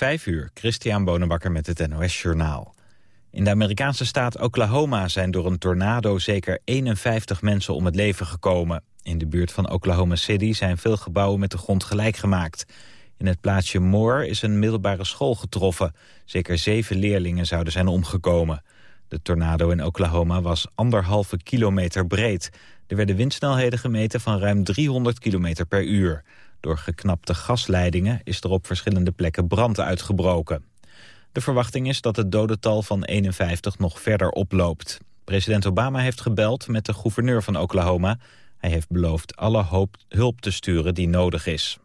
Vijf uur, Christian Bonenbakker met het NOS Journaal. In de Amerikaanse staat Oklahoma zijn door een tornado zeker 51 mensen om het leven gekomen. In de buurt van Oklahoma City zijn veel gebouwen met de grond gelijk gemaakt. In het plaatsje Moore is een middelbare school getroffen. Zeker zeven leerlingen zouden zijn omgekomen. De tornado in Oklahoma was anderhalve kilometer breed. Er werden windsnelheden gemeten van ruim 300 kilometer per uur. Door geknapte gasleidingen is er op verschillende plekken brand uitgebroken. De verwachting is dat het dodental van 51 nog verder oploopt. President Obama heeft gebeld met de gouverneur van Oklahoma. Hij heeft beloofd alle hulp te sturen die nodig is.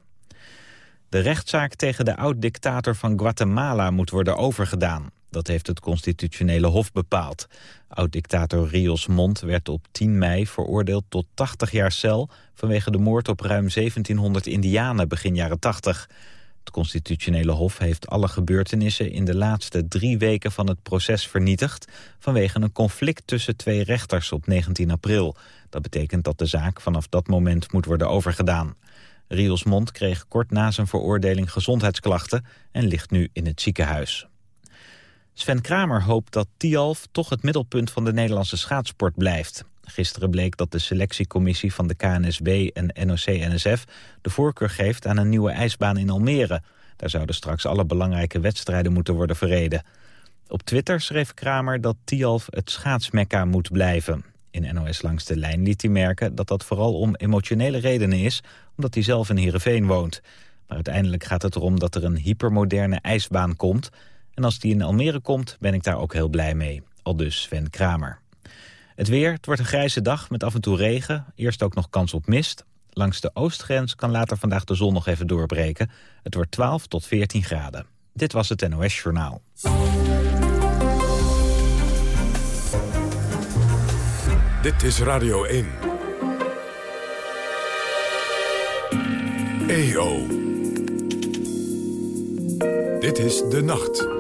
De rechtszaak tegen de oud-dictator van Guatemala moet worden overgedaan. Dat heeft het constitutionele hof bepaald. Oud-dictator Rios Mont werd op 10 mei veroordeeld tot 80 jaar cel... vanwege de moord op ruim 1700 indianen begin jaren 80. Het constitutionele hof heeft alle gebeurtenissen... in de laatste drie weken van het proces vernietigd... vanwege een conflict tussen twee rechters op 19 april. Dat betekent dat de zaak vanaf dat moment moet worden overgedaan. Rios Mont kreeg kort na zijn veroordeling gezondheidsklachten... en ligt nu in het ziekenhuis. Sven Kramer hoopt dat Tialf toch het middelpunt van de Nederlandse schaatsport blijft. Gisteren bleek dat de selectiecommissie van de KNSB en NOC-NSF... de voorkeur geeft aan een nieuwe ijsbaan in Almere. Daar zouden straks alle belangrijke wedstrijden moeten worden verreden. Op Twitter schreef Kramer dat Tialf het schaatsmekka moet blijven. In NOS Langs de Lijn liet hij merken dat dat vooral om emotionele redenen is... omdat hij zelf in Heerenveen woont. Maar uiteindelijk gaat het erom dat er een hypermoderne ijsbaan komt... En als die in Almere komt, ben ik daar ook heel blij mee. Al dus Sven Kramer. Het weer, het wordt een grijze dag met af en toe regen. Eerst ook nog kans op mist. Langs de oostgrens kan later vandaag de zon nog even doorbreken. Het wordt 12 tot 14 graden. Dit was het NOS Journaal. Dit is Radio 1. EO. Dit is De Nacht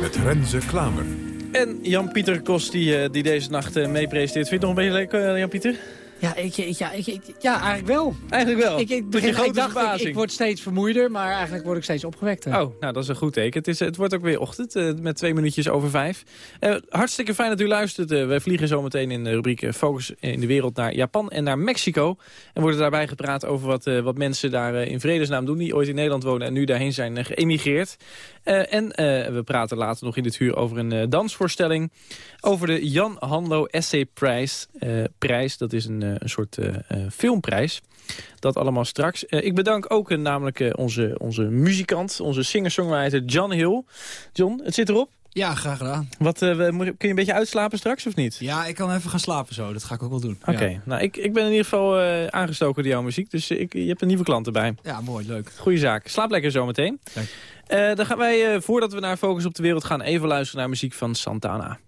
met Renze Klamer. En Jan-Pieter Kos die, eh, die deze nacht uh, meepresenteert. Vind je het nog een beetje leuk, uh, Jan-Pieter? Ja, ik, ja, ik, ja, eigenlijk wel. Eigenlijk wel? Ik, ik, begin, ik dacht, ik, word steeds vermoeider, maar eigenlijk word ik steeds opgewekter. Oh, nou dat is een goed teken. Het, is, het wordt ook weer ochtend uh, met twee minuutjes over vijf. Uh, hartstikke fijn dat u luistert. Uh, wij vliegen zo meteen in de rubriek Focus in de wereld naar Japan en naar Mexico. En worden daarbij gepraat over wat, wat mensen daar in vredesnaam doen... die ooit in Nederland wonen en nu daarheen zijn geëmigreerd. en we praten later nog in dit uur over een dansvoorstelling... over de Jan Hanlo Essay Prijs. prijs dat is een, een soort filmprijs. Dat allemaal straks. Uh, ik bedank ook uh, namelijk uh, onze, onze muzikant, onze singer-songwriter John Hill. John, het zit erop. Ja, graag gedaan. Wat, kun je een beetje uitslapen straks of niet? Ja, ik kan even gaan slapen zo. Dat ga ik ook wel doen. Oké, ja. nou ik, ik ben in ieder geval aangestoken door jouw muziek. Dus ik, je hebt een nieuwe klant erbij. Ja, mooi, leuk. Goeie zaak. Slaap lekker zo meteen. dan gaan wij, voordat we naar Focus op de Wereld gaan, even luisteren naar muziek van Santana.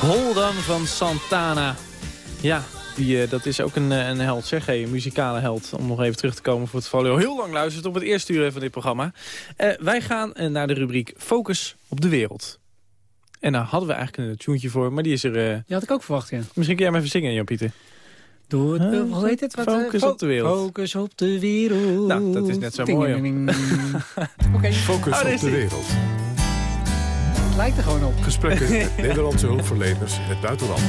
Hold On van Santana. Ja, die, uh, dat is ook een, een held, zeg. Hey, een muzikale held. Om nog even terug te komen voor het geval heel lang luistert op het eerste uur van dit programma. Uh, wij gaan uh, naar de rubriek Focus op de wereld. En daar hadden we eigenlijk een tuentje voor, maar die is er... Die had ik ook verwacht, ja. Misschien kun jij hem even zingen, Jan-Pieter. Doe het, hoe heet het? Wat, focus op de wereld. Focus op de wereld. Nou, dat is net zo mooi. okay. Focus oh, op de wereld. Het lijkt er gewoon op. Gesprekken met Nederlandse hulpverleners in het buitenland.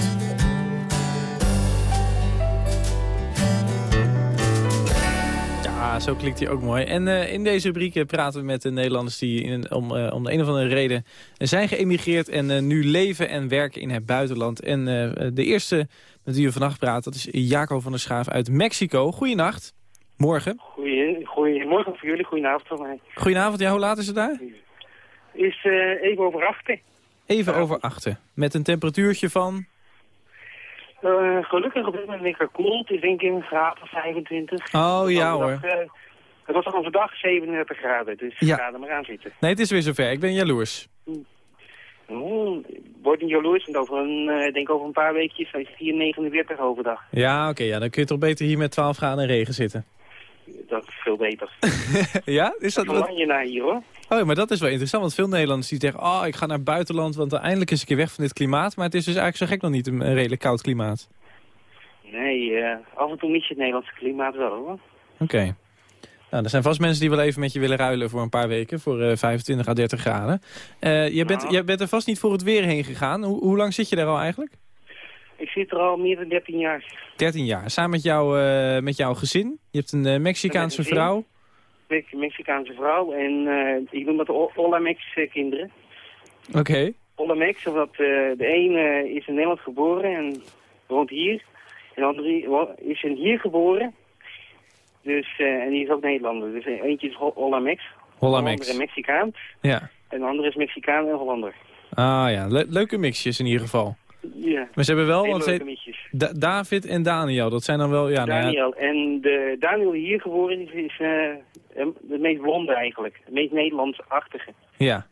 Ja, zo klinkt hij ook mooi. En uh, in deze rubriek praten we met de Nederlanders die in, om, uh, om de een of andere reden zijn geëmigreerd en uh, nu leven en werken in het buitenland. En de eerste met wie we vannacht praten, dat is Jaco van der Schaaf uit Mexico. Goeienacht. Morgen. Goeie, goeiemorgen voor jullie, goedenavond voor mij. Goedenavond, ja, hoe laat is het daar? Is even over achten. Even over achten. Met een temperatuurtje van? Uh, gelukkig op dit moment lekker koel. Het is denk ik een graad of 25. Oh ja hoor. Uh, het was overdag 37 graden, dus ja. ga er maar aan zitten. Nee, het is weer zover. Ik ben jaloers. Mm, word niet jaloers, want over een, uh, denk over een paar weekjes is het hier 49 overdag. Ja, oké. Okay, ja, dan kun je toch beter hier met 12 graden in regen zitten. Dat is veel beter. ja? Is dat, dat je naar hier hoor. Oh, maar dat is wel interessant, want veel Nederlanders die zeggen... oh, ik ga naar het buitenland, want eindelijk is een keer weg van dit klimaat. Maar het is dus eigenlijk zo gek nog niet een, redelijk koud klimaat. Nee, uh, af en toe mis je het Nederlandse klimaat wel hoor. Oké. Nou, er zijn vast mensen die wel even met je willen ruilen voor een paar weken. Voor uh, 25 à 30 graden. Uh, je, bent, Nou. je bent er vast niet voor het weer heen gegaan. Hoe, hoe lang zit je daar al eigenlijk? Ik zit er al meer dan 13 jaar. 13 jaar. Samen met, jou, uh, met jouw gezin. Je hebt een Mexicaanse vrouw. Me Mexicaanse vrouw. En uh, ik noem dat de Olamex kinderen. Oké. Okay. Olamex, omdat de een is in Nederland geboren en woont hier. En de andere is in hier geboren. Dus, en die is ook Nederlander. Dus eentje is Olamex. Hollamex. De andere Mexicaan. Ja. En de andere is Mexicaan en Hollander. Ah ja, Le leuke mixjes in ieder geval. Ja. Maar ze hebben wel, want ze da David en Daniel, dat zijn dan wel... Ja, Daniel. Nou ja. En de Daniel die hier geboren is, is uh, de meest blonde eigenlijk. De meest Nederlands-achtige. Ja.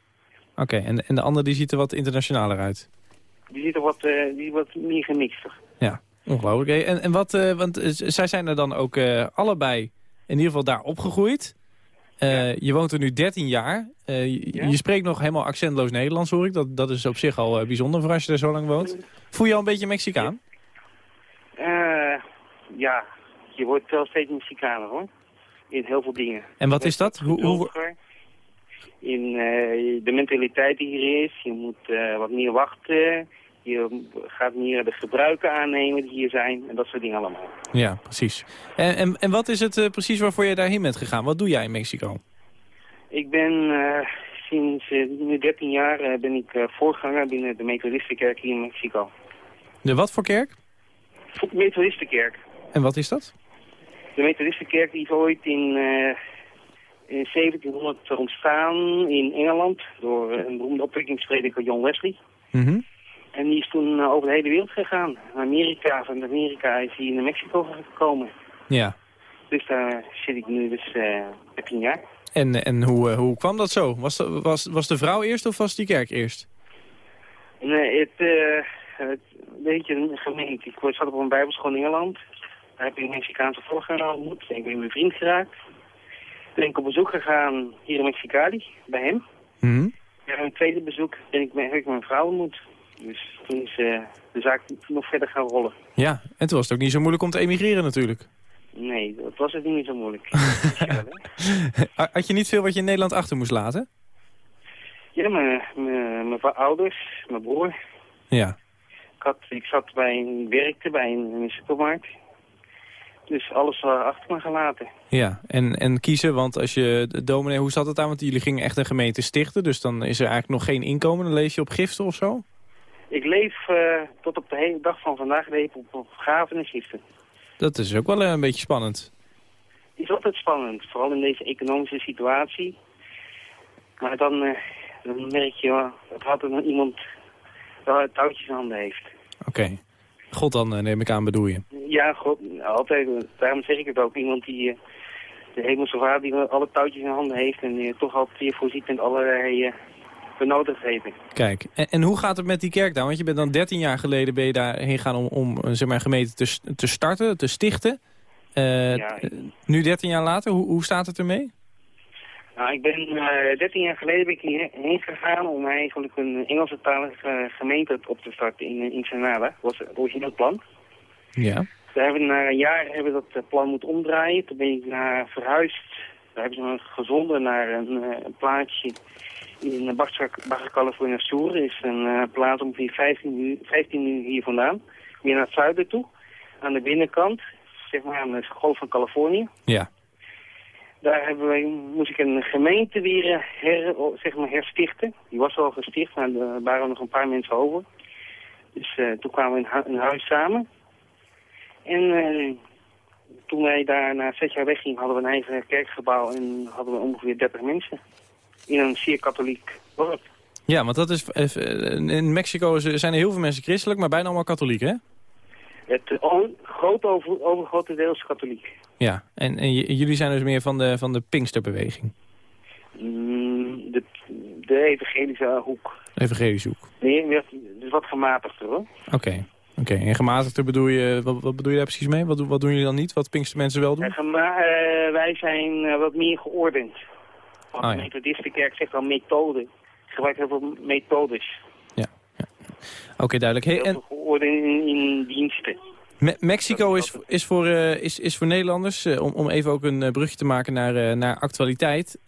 Oké, okay. en, en de andere die ziet er wat internationaler uit? Die ziet er wat, uh, die wat meer gemixter. Ja, ongelooflijk. En, en wat, uh, want zij zijn er dan ook allebei in ieder geval daar opgegroeid. Ja. Je woont er nu 13 jaar. Je, ja? je spreekt nog helemaal accentloos Nederlands, hoor ik. Dat, dat is op zich al bijzonder voor als je er zo lang woont. Voel je al een beetje Mexicaan? ja, je wordt wel steeds Mexicaner, hoor. In heel veel dingen. En wat is dat? Hoe, hoe... In de mentaliteit die hier is. Je moet wat meer wachten. Je gaat meer de gebruiken aannemen die hier zijn. En dat soort dingen allemaal. Ja, precies. En, en, en wat is het uh, precies waarvoor je daarheen bent gegaan? Wat doe jij in Mexico? Ik ben sinds nu 13 jaar ben ik voorganger binnen de Methodistenkerk hier in Mexico. De wat voor kerk? De Methodistenkerk. En wat is dat? De Methodistenkerk die is ooit in, in 1700 ontstaan in Engeland door een beroemde opwekkingsprediker John Wesley. Mm -hmm. En die is toen uh, over de hele wereld gegaan. Amerika, van Amerika is hij naar Mexico gekomen. Ja. Dus daar zit ik nu dus uh, 13 jaar. En, en hoe, hoe kwam dat zo? Was de, was, was de vrouw eerst of was die kerk eerst? Nee, het, uh, het weet je, gemengd. Ik zat op een bijbelschool in Engeland. Daar heb ik een Mexicaanse voorganger ontmoet. Ik ben mijn vriend geraakt. Toen ben ik op bezoek gegaan hier in Mexicali, bij hem. Mm -hmm. Ja, een tweede bezoek ben ik, heb ik mijn vrouw ontmoet. Dus toen is uh, de zaak nog verder gaan rollen. Ja, en toen was het ook niet zo moeilijk om te emigreren natuurlijk. Nee, dat was het niet zo moeilijk. Had je niet veel wat je in Nederland achter moest laten? Ja, mijn ouders, mijn broer. Ja. Ik, had, ik zat bij een, werkte bij een, een supermarkt. Dus alles uh, achter me gelaten. Ja, en, en kiezen, want als je, dominee, hoe zat het aan? Want jullie gingen echt een gemeente stichten, dus dan is er eigenlijk nog geen inkomen. Dan lees je op giften of zo? Ik leef uh, tot op de hele dag van vandaag leef op, op gaven en giften. Dat is ook wel uh, een beetje spannend. is altijd spannend, vooral in deze economische situatie. Maar dan, uh, dan merk je wel dat altijd nog iemand wel touwtjes in handen heeft. Oké. Okay. God dan, neem ik aan, bedoel je? Ja, God, altijd. Daarom zeg ik het ook. Iemand die de hemelse vader die alle touwtjes in handen heeft en toch altijd weer voorziet in allerlei benodigd heeft. Kijk, en, en, hoe gaat het met die kerk dan? Want je bent dan 13 jaar geleden ben je daarheen gegaan om, om zeg maar, een gemeente te, te starten, te stichten. Uh, ja. Nu 13 jaar later, hoe, hoe staat het ermee? Nou, ik ben uh, 13 jaar geleden ben ik hierheen gegaan om eigenlijk een Engelse talige gemeente op te starten in, in Granada. Dat was het origineel plan. Ja. We hebben na een jaar hebben we dat plan moeten omdraaien. Toen ben ik naar verhuisd. Daar hebben ze me gezonden naar een, een plaatsje in Baja, California Sur. Dat is een uh, plaats ongeveer 15 minuten 15 hier vandaan. Meer naar het zuiden toe. Aan de binnenkant, zeg maar aan de golf van Californië. Ja. Daar hebben we, moest ik een gemeente weer eh, her, zeg maar herstichten. Die was al gesticht, maar er waren nog een paar mensen over. Dus uh, toen kwamen we in, huis samen. En uh, toen wij daar na zes jaar weggingen, hadden we een eigen kerkgebouw en hadden we ongeveer 30 mensen. In een zeer katholiek dorp. Ja, want dat is, in Mexico zijn er heel veel mensen christelijk, maar bijna allemaal katholiek, hè? Het groot over, deels katholiek. Ja, en, en jullie zijn dus meer van de, van de Pinksterbeweging? Mm, de, de evangelische hoek. evangelische hoek. Nee, dus wat gematigder hoor. Oké. Oké, en gematigder bedoel je, wat, wat, bedoel je daar precies mee? Wat, wat doen jullie dan niet, wat Pinkstermensen wel doen? Uh, wij zijn uh, wat meer geordend. Want oh, ja. de Methodistenkerk zegt al methode. Gebruikt heel veel methodes. Oké, duidelijk. Hey, en... in, in diensten. Mexico is, is, voor, uh, is, is voor Nederlanders, uh, om, om even ook een uh, brugje te maken naar, naar actualiteit,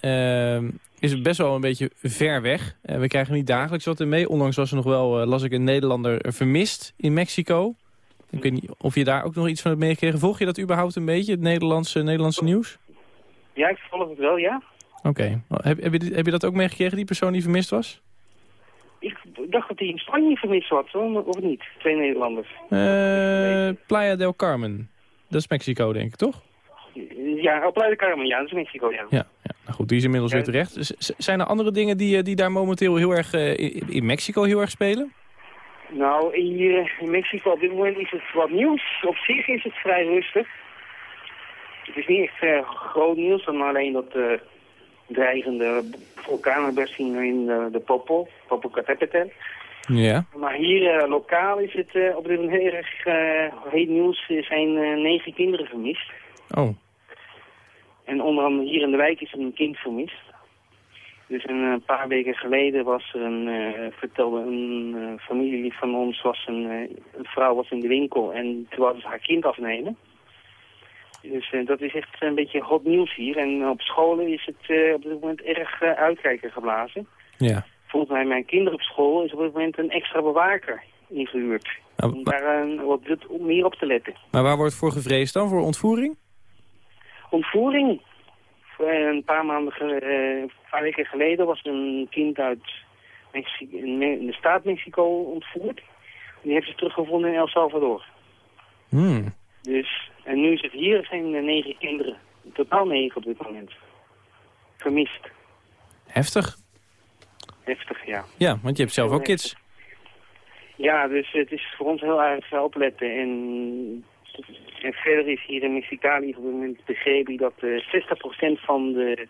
is het best wel een beetje ver weg. we krijgen niet dagelijks wat in mee. Onlangs was er nog wel, las ik, een Nederlander vermist in Mexico. Ik weet niet of je daar ook nog iets van hebt meegekregen. Volg je dat überhaupt een beetje, het Nederlandse, Nederlandse nieuws? Ja, ik volg het wel, ja. Oké. Heb, heb, je, heb je dat ook meegekregen, die persoon die vermist was? Ik dacht dat hij in Spanje vermist was, of niet? Twee Nederlanders. Uh, Playa del Carmen. Dat is Mexico, denk ik, toch? Ja, oh, Playa del Carmen, ja, dat is Mexico, ja. Ja, ja. Nou goed, die is inmiddels weer terecht. zijn er andere dingen die, eh, die daar momenteel heel erg, uh, in Mexico heel erg spelen? Nou, hier in Mexico op dit moment is het wat nieuws. Op zich is het vrij rustig. Het is niet echt uh, groot nieuws, dan alleen dat dreigende vulkaanuitbarsting in de, de Popo, Popocatépetl. Ja. Maar hier uh, lokaal is het uh, op dit moment heel erg uh, heet nieuws. Er zijn negen kinderen vermist. Oh. En onder andere hier in de wijk is er een kind vermist. Dus een paar weken geleden was er een, vertelde een familielid van ons, was een, een vrouw was in de winkel en toen ze haar kind afnemen. Dus uh, dat is echt een beetje hot nieuws hier. En op scholen is het uh, op dit moment erg uh, uitkijken geblazen. Ja. Volgens mij mijn kinderen op school is op dit moment een extra bewaker ingehuurd. Oh, om daar wat meer op te letten. Maar waar wordt voor gevreesd dan? Voor ontvoering? Ontvoering? Een paar maanden, een paar weken geleden was een kind uit Mexico, in de staat Mexico ontvoerd. Die heeft ze teruggevonden in El Salvador. Hmm. Dus en nu is het hier, zijn er negen kinderen. Totaal negen op dit moment. Vermist. Heftig. Heftig, ja. Ja, want je hebt zelf ook kids. Ja, dus het is voor ons heel erg opletten. En, en verder is hier in Mexicali op dit moment begrepen dat uh, eh, 60% van de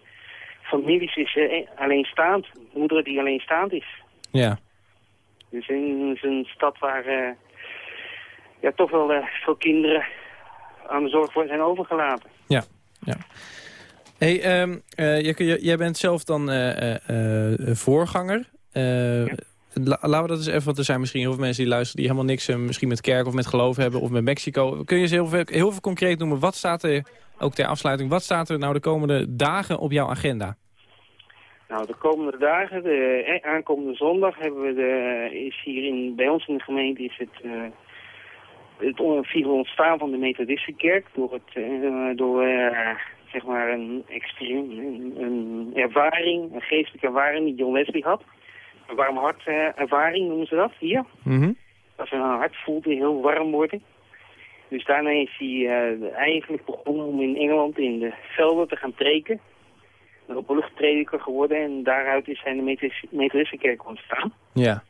families is uh, alleenstaand. Moeder die alleenstaand is. Ja. Dus in een stad waar uh, ja, toch wel veel kinderen aan de zorg voor zijn overgelaten. Ja, ja. Hey, um, jij bent zelf dan uh, uh, voorganger. Ja. laten we dat eens even, want er zijn misschien heel veel mensen die luisteren... die helemaal niks misschien met kerk of met geloof hebben of met Mexico. Kun je eens heel veel, heel veel concreet noemen? Wat staat er, ook ter afsluiting, wat staat er nou de komende dagen op jouw agenda? Nou, de komende dagen, de aankomende zondag, hebben we de, is hier in, bij ons in de gemeente is het het vieren ontstaan van de Methodistenkerk door, het, uh, door uh, zeg maar een, extreem, een, ervaring, een geestelijke ervaring die John Wesley had. Een warm hart uh, ervaring noemen ze dat hier. Mm Dat zijn hart voelde heel warm worden. Dus daarna is hij eigenlijk begonnen om in Engeland in de velden te gaan preken. Op luchtprediker geworden en daaruit is zijn de Methodistenkerk ontstaan. Ja.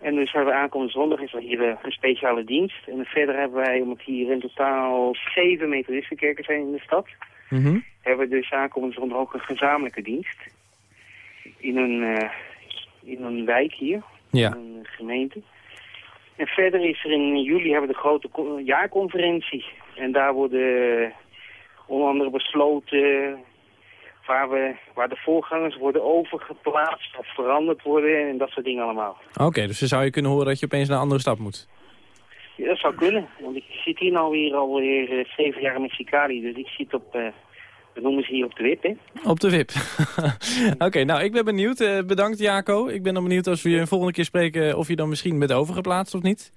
En dus hebben we aankomende zondag is er hier eh, een speciale dienst. En verder hebben wij, omdat hier in totaal zeven methodistenkerken zijn in de stad... Mm hebben we dus aankomende zondag ook een gezamenlijke dienst. In een, uh, in een wijk hier, Ja. in een gemeente. En verder is er in juli hebben we de grote co- jaarconferentie. En daar worden eh, onder andere besloten waar, we, waar de voorgangers worden overgeplaatst of veranderd worden en dat soort dingen allemaal. Oké, dus dan zou je kunnen horen dat je opeens naar een andere stad moet. Ja, dat zou kunnen, want ik zit hier nou weer alweer eh, zeven jaar in Mexicali, dus ik zit op, we noemen ze hier op de wip, hè. Op de wip. Oké, nou, ik ben benieuwd. Eh, bedankt, Jaco. Ik ben dan benieuwd als we je een volgende keer spreken... of je dan misschien bent overgeplaatst of niet.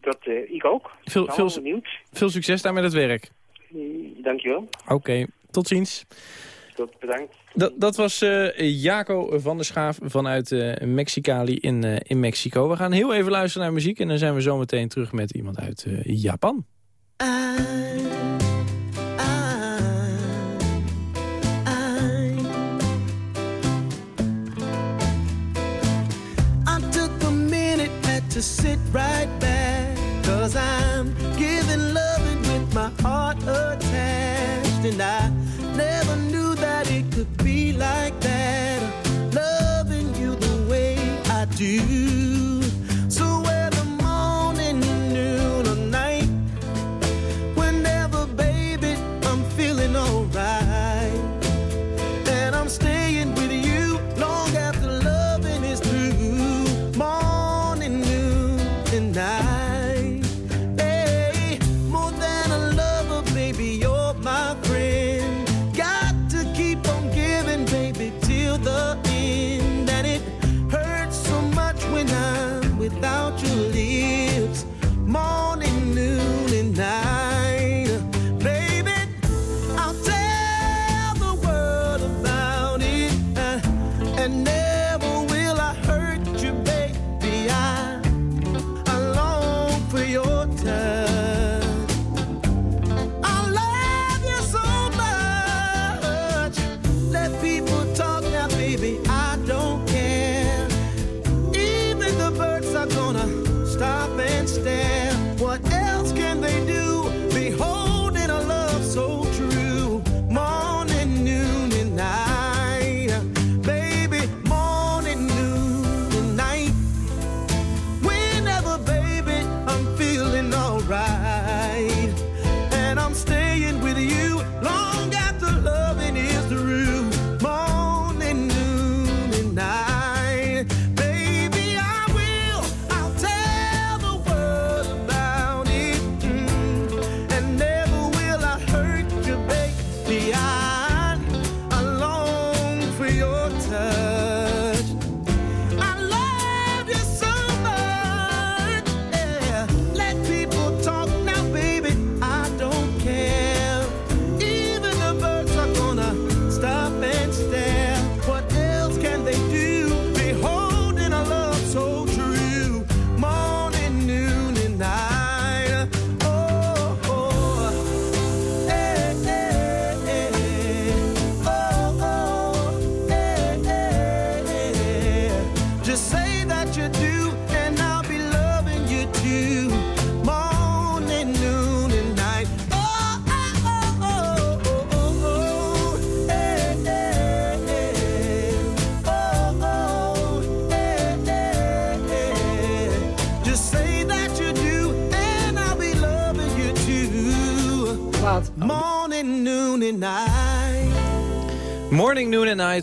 Dat, ik ook. Veel, Nou, veel, benieuwd. veel succes daar met het werk. Eh, Dankjewel. Oké, tot ziens. Tot bedankt. Dat, dat was eh, Jaco van der Schaaf vanuit eh, Mexicali in, eh, in Mexico. We gaan heel even luisteren naar muziek... en dan zijn we zo meteen terug met iemand uit eh, Japan. I took a minute, had to sit right back. Cause I'm giving loving with my heart attached. And I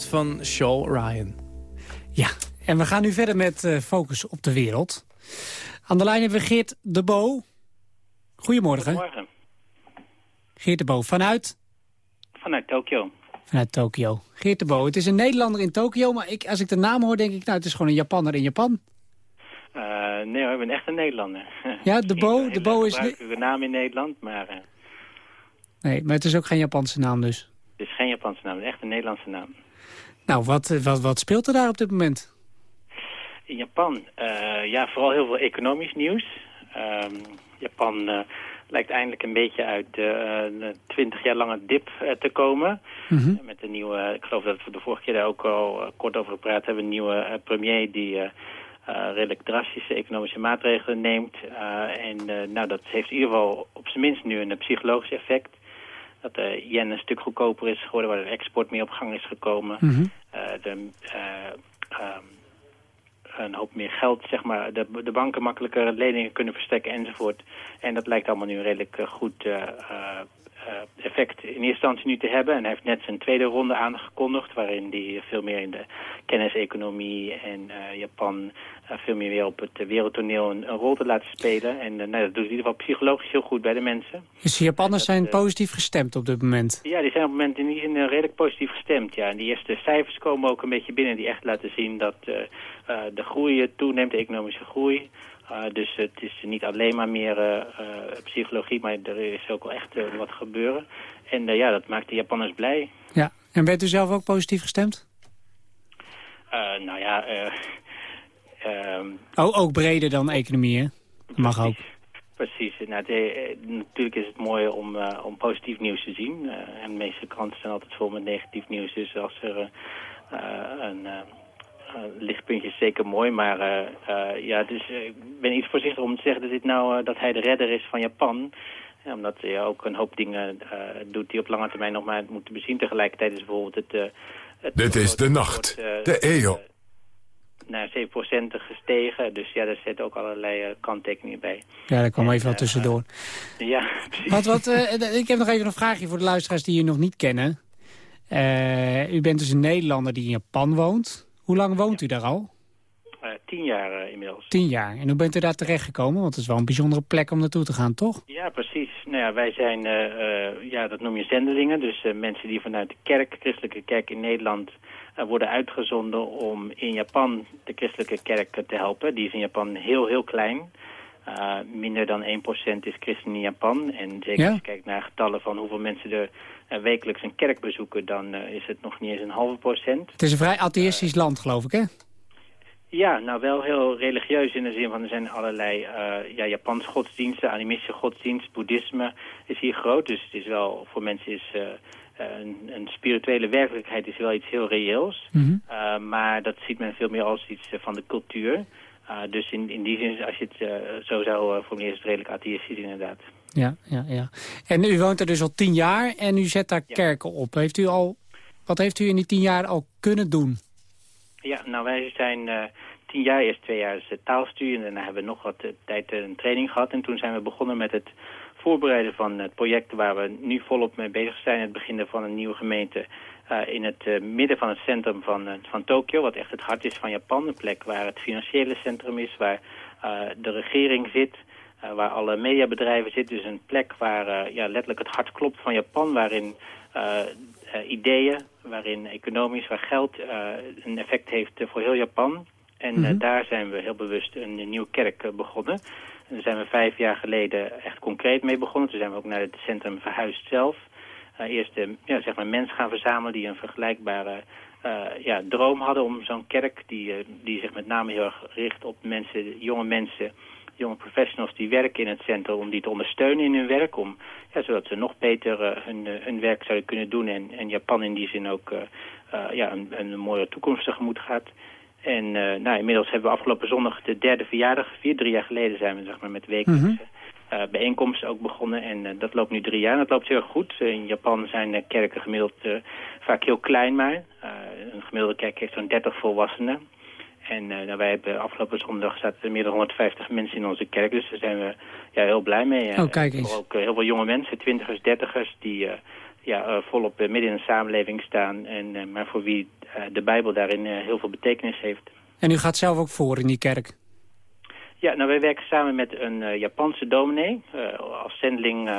Van Shaw Ryan. Ja, en we gaan nu verder met eh, Focus op de Wereld. Aan de lijn hebben we Geert de Bo. Goedemorgen. Goedemorgen. Geert de Bo, vanuit, Vanuit Tokio. vanuit Tokio. Geert de Bo, het is een Nederlander in Tokio, maar ik, als ik de naam hoor denk ik... nou, het is gewoon een Japanner in Japan. Eh, nee hoor, ik ben echt een Nederlander. Ja, de Bo, de Bo is... gebruikelijke naam in Nederland, maar eh, Nee, maar het is ook geen Japanse naam dus. het is geen Japanse naam, het is echt een Nederlandse naam. Nou, wat, eh, wat, wat speelt er daar op dit moment? In Japan, eh, ja, vooral heel veel economisch nieuws. Ehm, Japan eh, lijkt eindelijk een beetje uit de twintig jaar lange dip te komen. Mhm. Met de nieuwe, ik geloof dat we de vorige keer daar ook al kort over gepraat hebben, een nieuwe premier die redelijk drastische economische maatregelen neemt. En nou, dat heeft in ieder geval op zijn minst nu een psychologisch effect. Dat de yen een stuk goedkoper is geworden, waar de export meer op gang is gekomen. Mhm. Eh, de, eh, ehm, een hoop meer geld, zeg maar, de, de banken makkelijker leningen kunnen verstrekken enzovoort. En dat lijkt allemaal nu redelijk goed effect in eerste instantie nu te hebben. En hij heeft net zijn tweede ronde aangekondigd... waarin hij veel meer in de kenniseconomie en Japan... veel meer weer op het wereldtoneel een, een, rol te laten spelen. En nou, dat doet in ieder geval psychologisch heel goed bij de mensen. Dus de Japanners zijn positief gestemd op dit moment? Ja, die zijn op het moment in die zin redelijk positief gestemd. Ja. En die eerste cijfers komen ook een beetje binnen... die echt laten zien dat de groei toeneemt, de economische groei... Uh, dus het is niet alleen maar meer uh, psychologie, maar er is ook wel echt wat gebeuren. En ja, dat maakt de Japanners blij. Ja, en bent u zelf ook positief gestemd? nou ja... Um, oh, ook breder dan economie, hè? Mag ook. Precies. Nou, de, natuurlijk is het mooi om, om positief nieuws te zien. en de meeste kranten zijn altijd vol met negatief nieuws. Dus als er een lichtpuntje is zeker mooi, maar uh, ja, dus ik ben iets voorzichtig om te zeggen dat, dit nou, dat hij de redder is van Japan. Ja, omdat hij ook een hoop dingen doet die op lange termijn nog maar moeten bezien. Tegelijkertijd is bijvoorbeeld het... het Dit is de nacht, de EO. naar 7% gestegen. Dus ja, daar zitten ook allerlei kanttekeningen bij. Ja, daar kwam even wat tussendoor. ja, precies. Wat, wat, ik heb nog even een vraagje voor de luisteraars die je nog niet kennen. u bent dus een Nederlander die in Japan woont. Hoe lang woont u daar al? Uh, tien jaar uh, inmiddels. Tien jaar. En hoe bent u daar terechtgekomen? Want het is wel een bijzondere plek om naartoe te gaan, toch? Ja, precies. Nou ja, wij zijn, uh, ja, dat noem je zendelingen. Dus mensen die vanuit de kerk, de christelijke kerk in Nederland... worden uitgezonden om in Japan de christelijke kerk te helpen. Die is in Japan heel, heel klein. Minder dan 1% is christen in Japan. En zeker ja? als je kijkt naar getallen van hoeveel mensen er uh, wekelijks een kerk bezoeken, dan uh, is het nog niet eens een halve procent. Het is een vrij atheïstisch land, geloof ik, hè? Ja, nou wel heel religieus in de zin van er zijn allerlei uh, ja, Japanse godsdiensten, animistische godsdienst, boeddhisme is hier groot. Dus het is wel, voor mensen is een, een, spirituele werkelijkheid is wel iets heel reëels. Mm -hmm. maar dat ziet men veel meer als iets van de cultuur. Dus in, in die zin, als je het zo zou formuleren, is het redelijk atheïstisch inderdaad. Ja, ja, ja. En u woont er dus al tien jaar en u zet daar kerken op. Heeft u al, wat heeft u in die tien jaar al kunnen doen? Ja, nou wij zijn uh, tien jaar, eerst twee jaar is taalstudie en daarna hebben we nog wat uh, tijd uh, een training gehad. En toen zijn we begonnen met het voorbereiden van het project waar we nu volop mee bezig zijn. Het beginnen van een nieuwe gemeente in het midden van het centrum van, van Tokio, wat echt het hart is van Japan. Een plek waar het financiële centrum is, waar de regering zit... Eh, waar alle mediabedrijven zitten. Dus een plek waar eh, ja, letterlijk het hart klopt van Japan, waarin eh, ideeën, waarin economisch, waar geld een effect heeft voor heel Japan. En mhm. daar zijn we heel bewust een, nieuwe kerk begonnen. En daar zijn we vijf jaar geleden echt concreet mee begonnen. Toen zijn we ook naar het centrum verhuisd zelf. Eerst ja, zeg maar mensen gaan verzamelen die een vergelijkbare ja, droom hadden om zo'n kerk... Die, die zich met name heel erg richt op mensen, jonge mensen jonge professionals die werken in het centrum... om die te ondersteunen in hun werk. Om, ja, zodat ze nog beter uh, hun, hun werk zouden kunnen doen. En, en Japan in die zin ook uh, ja, een, een mooie toekomst tegemoet gaat. En nou, inmiddels hebben we afgelopen zondag de derde verjaardag gevierd. Drie jaar geleden zijn we zeg maar, met wekelijkse mm -hmm. Bijeenkomsten ook begonnen. En dat loopt nu drie jaar en dat loopt heel goed. in Japan zijn kerken gemiddeld vaak heel klein maar. een gemiddelde kerk heeft zo'n 30 volwassenen. En uh, nou, wij hebben afgelopen zondag zaten meer dan 150 mensen in onze kerk. Dus daar zijn we ja, heel blij mee. Oh, kijk eens. Ook uh, heel veel jonge mensen, twintigers, dertigers, die uh, ja, volop midden in de samenleving staan. En, maar voor wie de Bijbel daarin heel veel betekenis heeft. En u gaat zelf ook voor in die kerk? Ja, nou wij werken samen met een Japanse dominee. als zendeling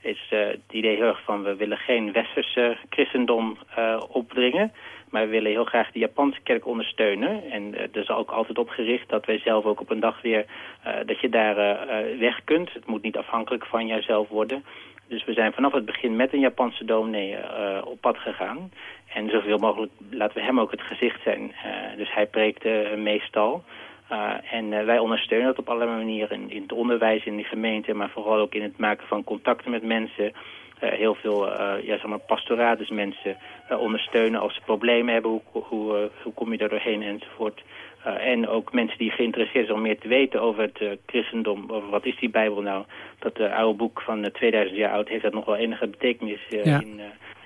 is het idee heel erg van we willen geen westerse christendom opdringen... Maar we willen heel graag de Japanse kerk ondersteunen. En er is ook altijd op gericht dat wij zelf ook op een dag weer... Dat je daar weg kunt. Het moet niet afhankelijk van jijzelf worden. Dus we zijn vanaf het begin met een Japanse dominee op pad gegaan. En zoveel mogelijk laten we hem ook het gezicht zijn. dus hij preekt meestal... Uh, en uh, wij ondersteunen dat op allerlei manieren in, in, het onderwijs, in de gemeente, maar vooral ook in het maken van contacten met mensen. Uh, heel veel ja, zeg maar pastoraat, dus mensen ondersteunen als ze problemen hebben, hoe, hoe, hoe kom je daar doorheen enzovoort. en ook mensen die geïnteresseerd zijn om meer te weten over het christendom, over wat is die Bijbel nou. Dat oude boek van 2000 jaar oud heeft dat nog wel enige betekenis ja. in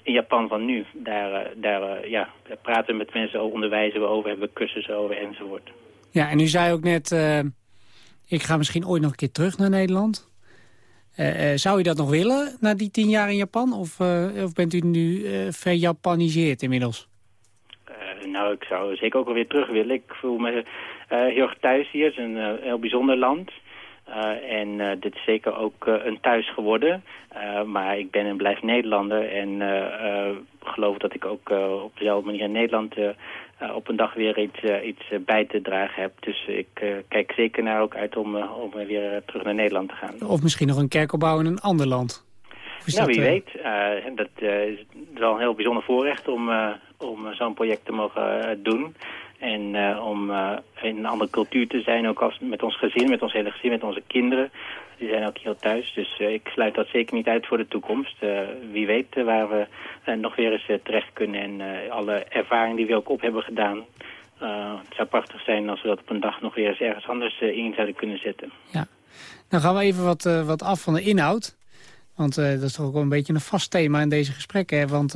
in Japan van nu. Daar, daar, ja, daar praten we met mensen over, onderwijzen we over, hebben we cursussen over enzovoort. Ja, en u zei ook net, uh, ik ga misschien ooit nog een keer terug naar Nederland. Uh, uh, zou u dat nog willen, na die tien jaar in Japan? Of, of bent u nu verjapaniseerd inmiddels? nou, ik zou zeker ook wel weer terug willen. Ik voel me heel erg thuis hier. Het is een heel bijzonder land. En dit is zeker ook een thuis geworden. maar ik ben en blijf Nederlander. En geloof dat ik ook op dezelfde manier in Nederland op een dag weer iets, iets bij te dragen heb. Dus ik kijk zeker naar ook uit om, om weer terug naar Nederland te gaan. Of misschien nog een kerk opbouwen in een ander land. Nou, wie weet. dat is wel een heel bijzonder voorrecht om, om zo'n project te mogen doen. En uh, om uh, in een andere cultuur te zijn, ook als, met ons gezin, met ons hele gezin, met onze kinderen. Die zijn ook hier thuis, dus uh, ik sluit dat zeker niet uit voor de toekomst. wie weet waar we nog weer eens terecht kunnen en alle ervaring die we ook op hebben gedaan... het zou prachtig zijn als we dat op een dag nog weer eens ergens anders in zouden kunnen zetten. Ja, dan gaan we even wat, wat af van de inhoud. Want dat is toch ook wel een beetje een vast thema in deze gesprekken. Want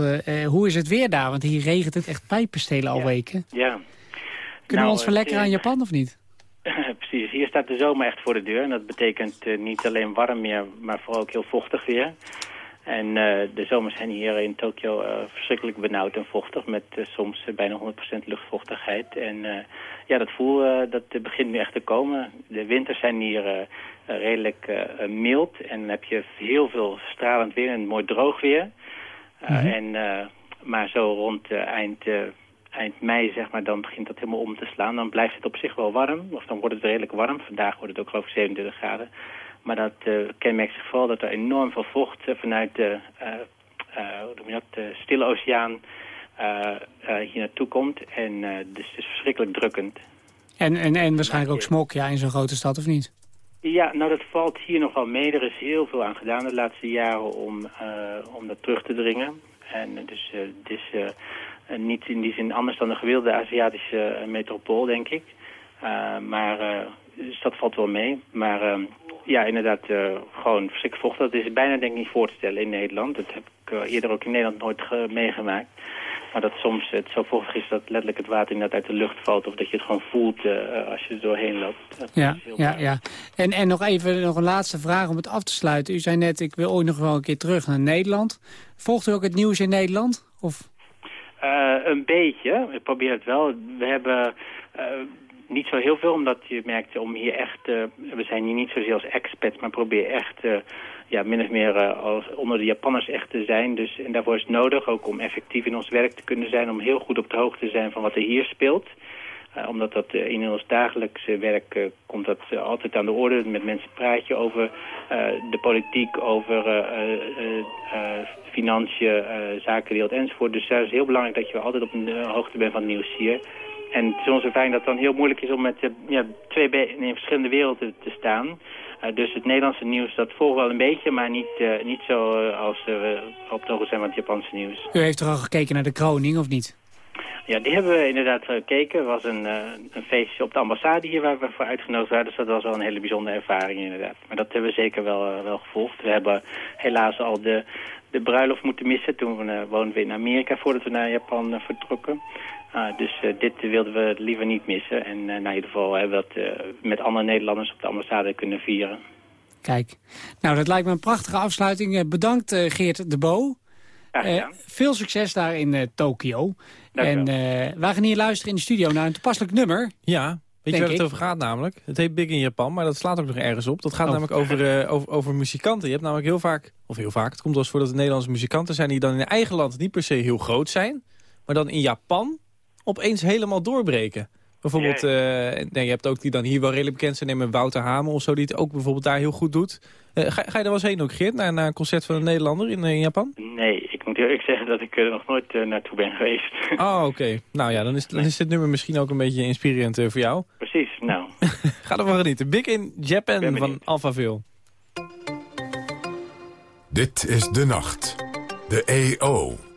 hoe is het weer daar? Want hier regent het echt pijpenstelen al ja. weken. Ja, kunnen nou, we ons verlekkeren aan Japan of niet? Precies, hier staat de zomer echt voor de deur. En dat betekent uh, niet alleen warm meer, maar vooral ook heel vochtig weer. En uh, de zomers zijn hier in Tokio uh, verschrikkelijk benauwd en vochtig... met soms bijna 100% luchtvochtigheid. En ja, dat voel dat begint nu echt te komen. De winters zijn hier redelijk mild. En dan heb je heel veel stralend weer en mooi droog weer. Mm -hmm. en, maar zo rond eind eind mei, zeg maar, dan begint dat helemaal om te slaan. Dan blijft het op zich wel warm, of dan wordt het redelijk warm. Vandaag wordt het ook geloof ik 27 graden. Maar dat uh, kenmerkt zich vooral dat er enorm veel vocht uh, vanuit de, uh, hoe noem je dat, de Stille Oceaan hier naartoe komt. En dus het is verschrikkelijk drukkend. En, en, en waarschijnlijk ook smok ja, in zo'n grote stad, of niet? Ja, nou dat valt hier nog wel mee. Er is heel veel aan gedaan de laatste jaren om, om dat terug te dringen. En dus het uh, niet in die zin anders dan de gewilde Aziatische uh, metropool, denk ik. Uh, maar dus dat valt wel mee. Maar ehm, ja, inderdaad, gewoon verschrikkelijk vocht. Dat is bijna denk ik niet voor te stellen in Nederland. Dat heb ik eerder ook in Nederland nooit meegemaakt. Maar dat soms het zo vochtig is dat letterlijk het water inderdaad uit de lucht valt. Of dat je het gewoon voelt als je er doorheen loopt. Dat ja, ja, ja. En, en nog even nog een laatste vraag om het af te sluiten. U zei net, ik wil ooit nog wel een keer terug naar Nederland. Volgt u ook het nieuws in Nederland? Of... Uh, een beetje. Ik probeer het wel. We hebben uh, niet zo heel veel, omdat je merkt om hier echt... Uh, we zijn hier niet zozeer als expats, maar probeer echt... ja, min of meer als onder de Japanners echt te zijn. Dus, en daarvoor is het nodig, ook om effectief in ons werk te kunnen zijn... om heel goed op de hoogte te zijn van wat er hier speelt. Uh, omdat dat uh, in ons dagelijkse werk uh, komt dat altijd aan de orde. Met mensen praat je over de politiek, over financiën, zakenwereld enzovoort. Dus het is heel belangrijk dat je altijd op de hoogte bent van het nieuws hier. En het is onze ervaring dat het dan heel moeilijk is om met ja, twee in verschillende werelden te staan. Dus het Nederlandse nieuws, dat volgt wel een beetje, maar niet, niet zo als we op de hoogte zijn van het Japanse nieuws. U heeft toch al gekeken naar de kroning, of niet? Ja, die hebben we inderdaad gekeken. Er was een, een feestje op de ambassade hier waar we voor uitgenodigd waren. Dus dat was wel een hele bijzondere ervaring inderdaad. Maar dat hebben we zeker wel, wel gevolgd. We hebben helaas al de, de bruiloft moeten missen. Toen uh, woonden we in Amerika voordat we naar Japan vertrokken. Uh, dus dit wilden we liever niet missen. En nou, in ieder geval hebben we dat met andere Nederlanders op de ambassade kunnen vieren. Kijk, nou dat lijkt me een prachtige afsluiting. bedankt Geert de Bo. veel succes daar in Tokio. En wij gaan hier luisteren in de studio naar een toepasselijk nummer. Ja, Weet je waar het over gaat namelijk? Het heet Big in Japan, maar dat slaat ook nog ergens op. Dat gaat Oh. namelijk over, uh, over, over muzikanten. Je hebt namelijk heel vaak, of heel vaak, het komt wel eens voor dat het Nederlandse muzikanten zijn... die dan in eigen land niet per se heel groot zijn... maar dan in Japan opeens helemaal doorbreken. Bijvoorbeeld, uh, nee, je hebt ook die dan hier wel redelijk bekend zijn. Neem Wouter Hamel of zo, die het ook bijvoorbeeld daar heel goed doet. Uh, ga, ga, je er wel eens heen ook, Geert, naar, naar een concert van een Nederlander in, in Japan? Nee, ik moet eerlijk zeggen dat ik er nog nooit naartoe ben geweest. Oh, oké. Okay. Nou ja, dan is, dan is dit nummer misschien ook een beetje inspirerend voor jou. Precies, nou. Ga ervan genieten. Big in Japan van Alphaville. Dit is De Nacht. De EO.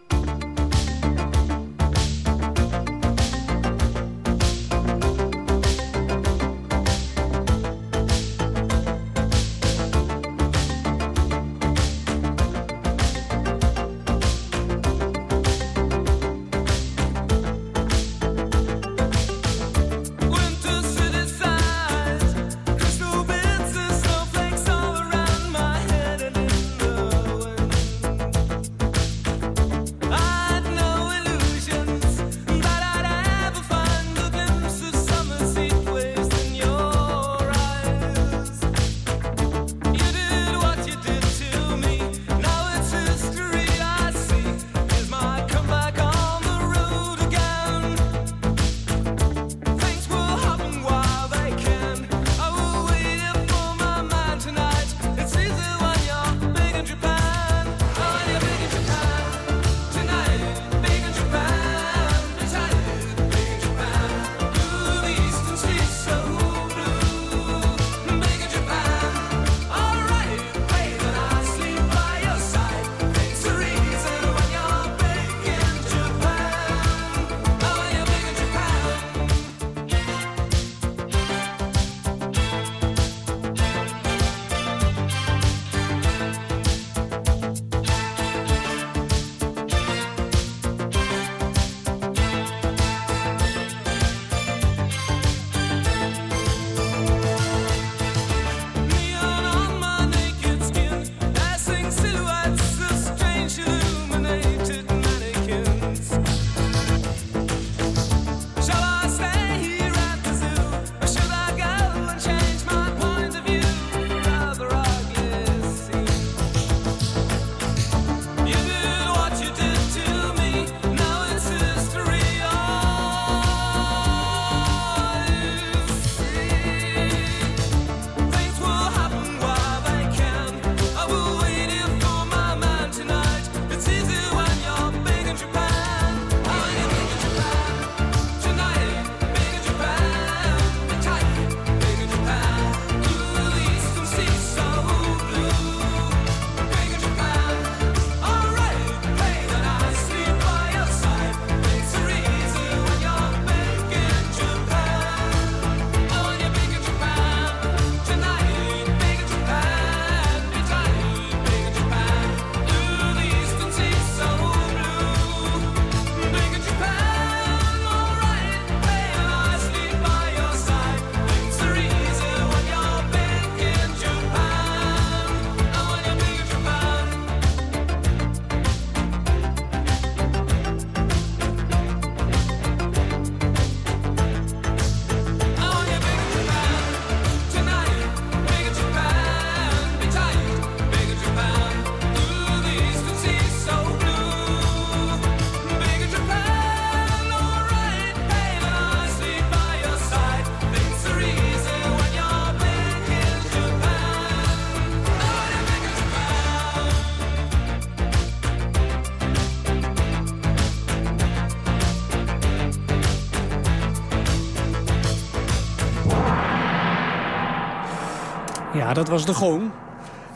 Ja, dat was de gong.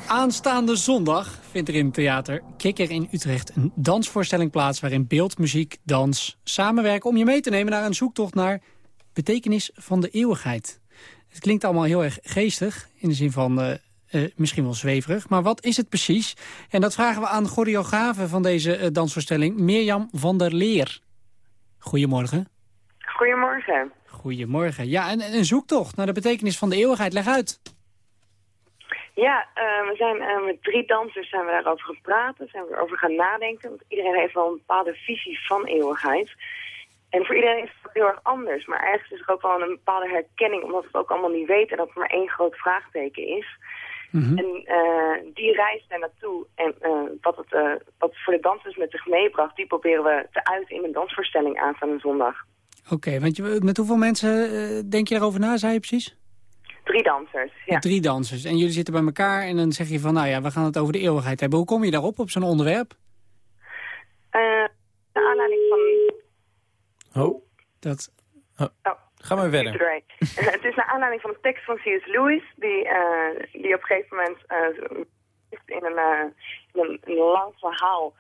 Aanstaande zondag vindt er in het theater Kikker in Utrecht een dansvoorstelling plaats... waarin beeld, muziek, dans samenwerken om je mee te nemen naar een zoektocht naar betekenis van de eeuwigheid. Het klinkt allemaal heel erg geestig, in de zin van eh, eh, misschien wel zweverig. Maar wat is het precies? En dat vragen we aan choreografe van deze eh, dansvoorstelling, Mirjam van der Leer. Goedemorgen. Goedemorgen. Goedemorgen. Ja, en een zoektocht naar de betekenis van de eeuwigheid. Leg uit. Ja, uh, we zijn uh, met drie dansers zijn we daarover gaan praten, zijn we erover gaan nadenken. Want iedereen heeft wel een bepaalde visie van eeuwigheid. En voor iedereen is het heel erg anders. Maar ergens is er ook wel een bepaalde herkenning, omdat we het ook allemaal niet weten. En dat er maar één groot vraagteken is. Mhm. En uh, die reis daar naartoe en wat, het, wat voor de dansers met zich meebracht... die proberen we te uiten in een dansvoorstelling aanstaande zondag. Oké, want je, met hoeveel mensen denk je daarover na, zei je precies? Drie dansers, ja. Drie dansers. En jullie zitten bij elkaar en dan zeg je van... nou ja, we gaan het over de eeuwigheid hebben. Hoe kom je daarop, op zo'n onderwerp? Uh, naar aanleiding van... Oh. Dat... Oh. Ga maar verder. het is naar aanleiding van een tekst van C.S. Lewis... die, uh, die op een gegeven moment uh, in, een, in een, een, lang verhaal...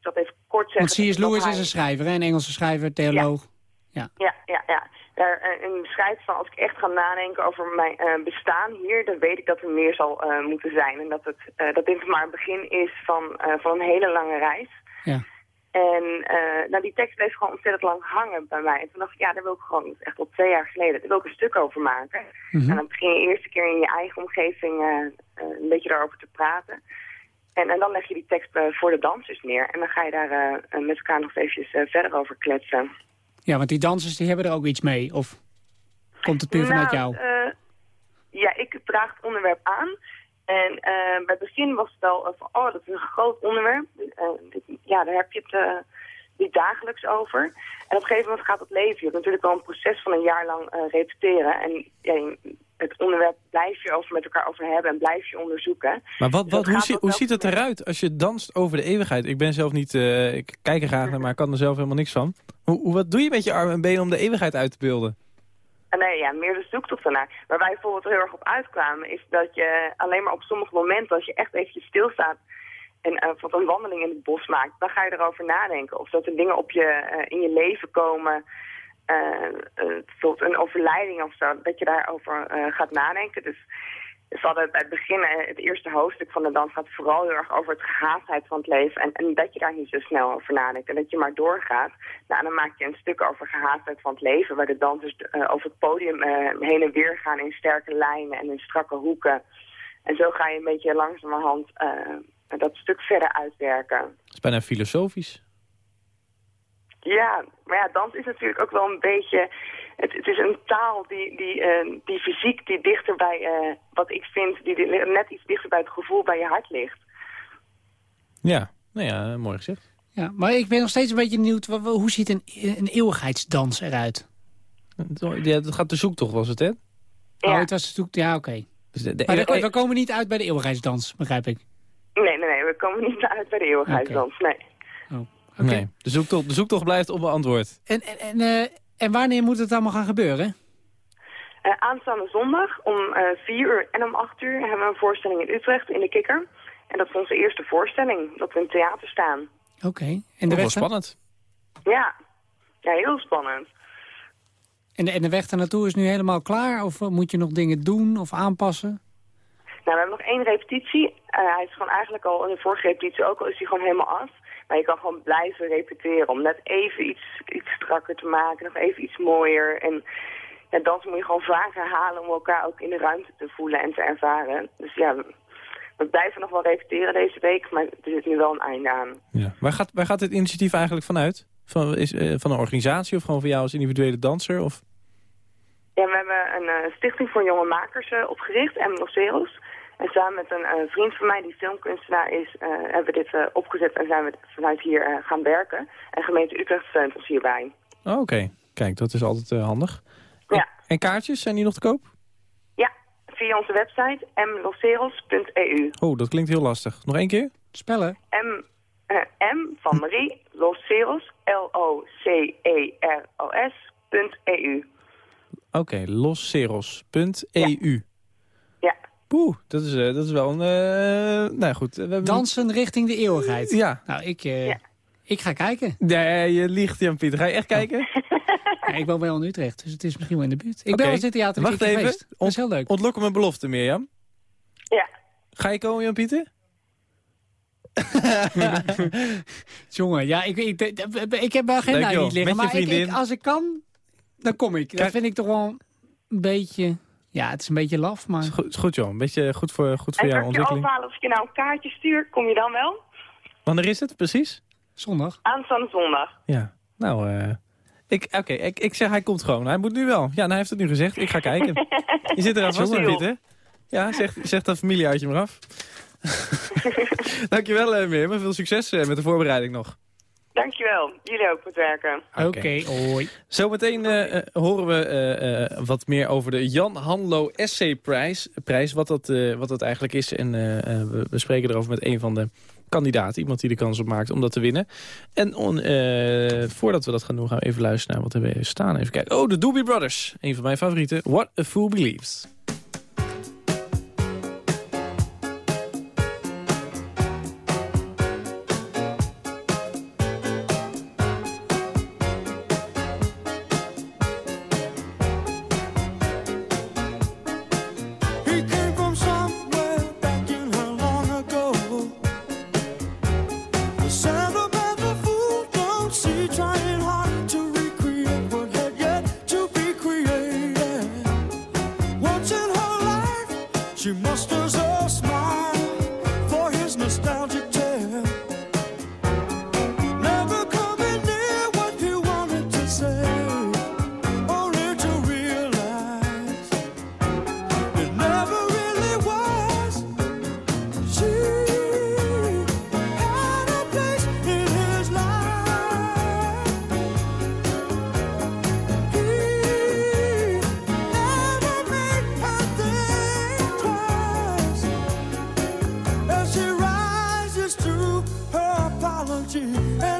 dat even kort zeggen... Want C.S. Lewis is een schrijver, hè? een Engelse schrijver, theoloog. Ja, ja, ja. ja daar uh, beschrijft van als ik echt ga nadenken over mijn uh, bestaan hier, dan weet ik dat er meer zal uh, moeten zijn. En dat, het, dat dit maar een begin is van, van een hele lange reis. Ja. En nou, die tekst bleef gewoon ontzettend lang hangen bij mij. En toen dacht ik, ja, daar wil ik gewoon, echt al twee jaar geleden, daar wil ik een stuk over maken. Mm -hmm. En dan begin je eerste keer in je eigen omgeving een beetje daarover te praten. En, en dan leg je die tekst voor de dansers neer. En dan ga je daar met elkaar nog eventjes verder over kletsen. Ja, want die dansers die hebben er ook iets mee. Of komt het puur nou, vanuit jou? Uh, ja, ik draag het onderwerp aan. En uh, bij het begin was het wel van, oh, dat is een groot onderwerp. Uh, ja, daar heb je het niet dagelijks over. En op een gegeven moment gaat het leven. Je hebt natuurlijk wel een proces van een jaar lang repeteren. En ja, het onderwerp blijf je over met elkaar over hebben en blijf je onderzoeken. Maar wat, Dus wat, hoe, zie- ziet het eruit als je danst over de eeuwigheid? Ik ben zelf niet, eh, ik kijk er graag naar, maar ik kan er zelf helemaal niks van. Hoe, hoe, wat doe je met je armen en benen om de eeuwigheid uit te beelden? En nee, ja, meer de zoektocht ernaar. Waar wij bijvoorbeeld heel erg op uitkwamen, is dat je alleen maar op sommige momenten, als je echt eventjes stilstaat en uh, een wandeling in het bos maakt, dan ga je erover nadenken. Of dat er dingen op je, uh, in je leven komen, bijvoorbeeld een overlijding of zo, dat je daarover gaat nadenken. Dus we hadden bij het begin, het eerste hoofdstuk van de dans gaat vooral heel erg over het gehaastheid van het leven. En, en, dat je daar niet zo snel over nadenkt en dat je maar doorgaat. Nou, dan maak je een stuk over gehaastheid van het leven, waar de dansers over het podium heen en weer gaan in sterke lijnen en in strakke hoeken. En zo ga je een beetje langzamerhand dat stuk verder uitwerken. Dat is bijna filosofisch. Ja, maar ja, dans is natuurlijk ook wel een beetje... Het, het is een taal die, die, uh, die fysiek die dichter bij, uh, wat ik vind, die, die net iets dichter bij het gevoel bij je hart ligt. Ja, nou ja, mooi gezegd. Ja, maar ik ben nog steeds een beetje benieuwd, hoe ziet een, een eeuwigheidsdans eruit? Ja, dat gaat de zoektocht, was het, hè? Ja. Oh, het was de zoek, ja, oké. Okay. Dus maar we komen niet uit bij de eeuwigheidsdans, begrijp ik. Nee, nee, nee, we komen niet uit bij de eeuwigheidsdans, okay. nee. Okay. Nee, de zoektocht, de zoektocht blijft onbeantwoord. En, en, en, uh, en wanneer moet het allemaal gaan gebeuren? Uh, aanstaande zondag om uh, 4 uur en om 8 uur hebben we een voorstelling in Utrecht in de Kikker. En dat is onze eerste voorstelling, dat we in het theater staan. Oké. Okay. En de oh, weg spannend. Ja. ja, heel spannend. En de, en de weg daar naartoe is nu helemaal klaar? Of moet je nog dingen doen of aanpassen? Nou, we hebben nog één repetitie. hij is gewoon eigenlijk al in de vorige repetitie ook al is hij gewoon helemaal af. Maar je kan gewoon blijven repeteren om net even iets, iets strakker te maken, nog even iets mooier. En ja, dans moet je gewoon vaak herhalen om elkaar ook in de ruimte te voelen en te ervaren. Dus ja, we, blijven nog wel repeteren deze week, maar er zit nu wel een einde aan. Ja. Waar, gaat, waar gaat dit initiatief eigenlijk vanuit? Van, is, uh, van een organisatie of gewoon van jou als individuele danser? Of? Ja, we hebben een uh, stichting voor jonge makers uh, opgericht, M. En samen met een uh, vriend van mij die filmkunstenaar is, uh, hebben we dit uh, opgezet en zijn we vanuit hier gaan werken. En gemeente Utrecht steunt ons hierbij. Oh, Oké, okay. kijk, dat is altijd handig. Ja. En, en, kaartjes, zijn die nog te koop? Ja, via onze website mloseros.eu. Oh, dat klinkt heel lastig. Nog één keer? Spellen. M, M van Marie, Loseros, L-O-C-E-R-O-S.eu. Oké, okay, losseros.eu. Ja. Poeh, dat is, eh, dat is wel een... eh nou goed. we hebben- Dansen richting de eeuwigheid. Ja. Nou, ik, eh, Ja. ik ga kijken. Nee, je liegt, Jan-Pieter. Ga je echt kijken? Ja, ik woon wel in Utrecht, dus het is misschien wel in de buurt. Ik ben wel eens in het theater Wacht even. geweest. Dat is heel leuk. Ontlok mijn belofte, Mirjam. Ja. Ga je komen, Jan-Pieter? Jongen, ja, ik, ik, ik, ik heb mijn agenda Leuk, joh. niet liggen. Met je Maar ik, ik- vriendin. als ik kan, dan kom ik. Dat vind ik toch wel een beetje... Ja, het is een beetje laf, maar... Is goed, is goed, joh. Een beetje goed voor, goed voor En jouw je ontwikkeling. overhalen als ik je nou een kaartje stuur? Kom je dan wel? Wanneer is het, precies? Zondag. Aanstaande zondag. Ja. Nou, eh... Ik, Oké, ik, ik zeg hij komt gewoon. Hij moet nu wel. Ja, nou, hij heeft het nu gezegd. Ik ga kijken. Je zit er aan vast, Jongen. Jan-Pieter. Ja, zeg, zeg dat familieuitje maar af. Dankjewel, uh, Mirjam. Veel succes eh, met de voorbereiding nog. Dankjewel. Jullie ook met werken. Oké, hoi. Zometeen eh, eh, horen we eh, eh, wat meer over de Jan Hanlo Essayprijs. Prijs, wat, dat, eh, wat dat eigenlijk is. En eh, eh, we, we spreken erover met een van de kandidaten. Iemand die de kans op maakt om dat te winnen. En on, eh, voordat we dat gaan doen, gaan we even luisteren naar wat er weer staan. Even kijken. Oh, de Doobie Brothers. Een van mijn favorieten. What a Fool Believes. forte.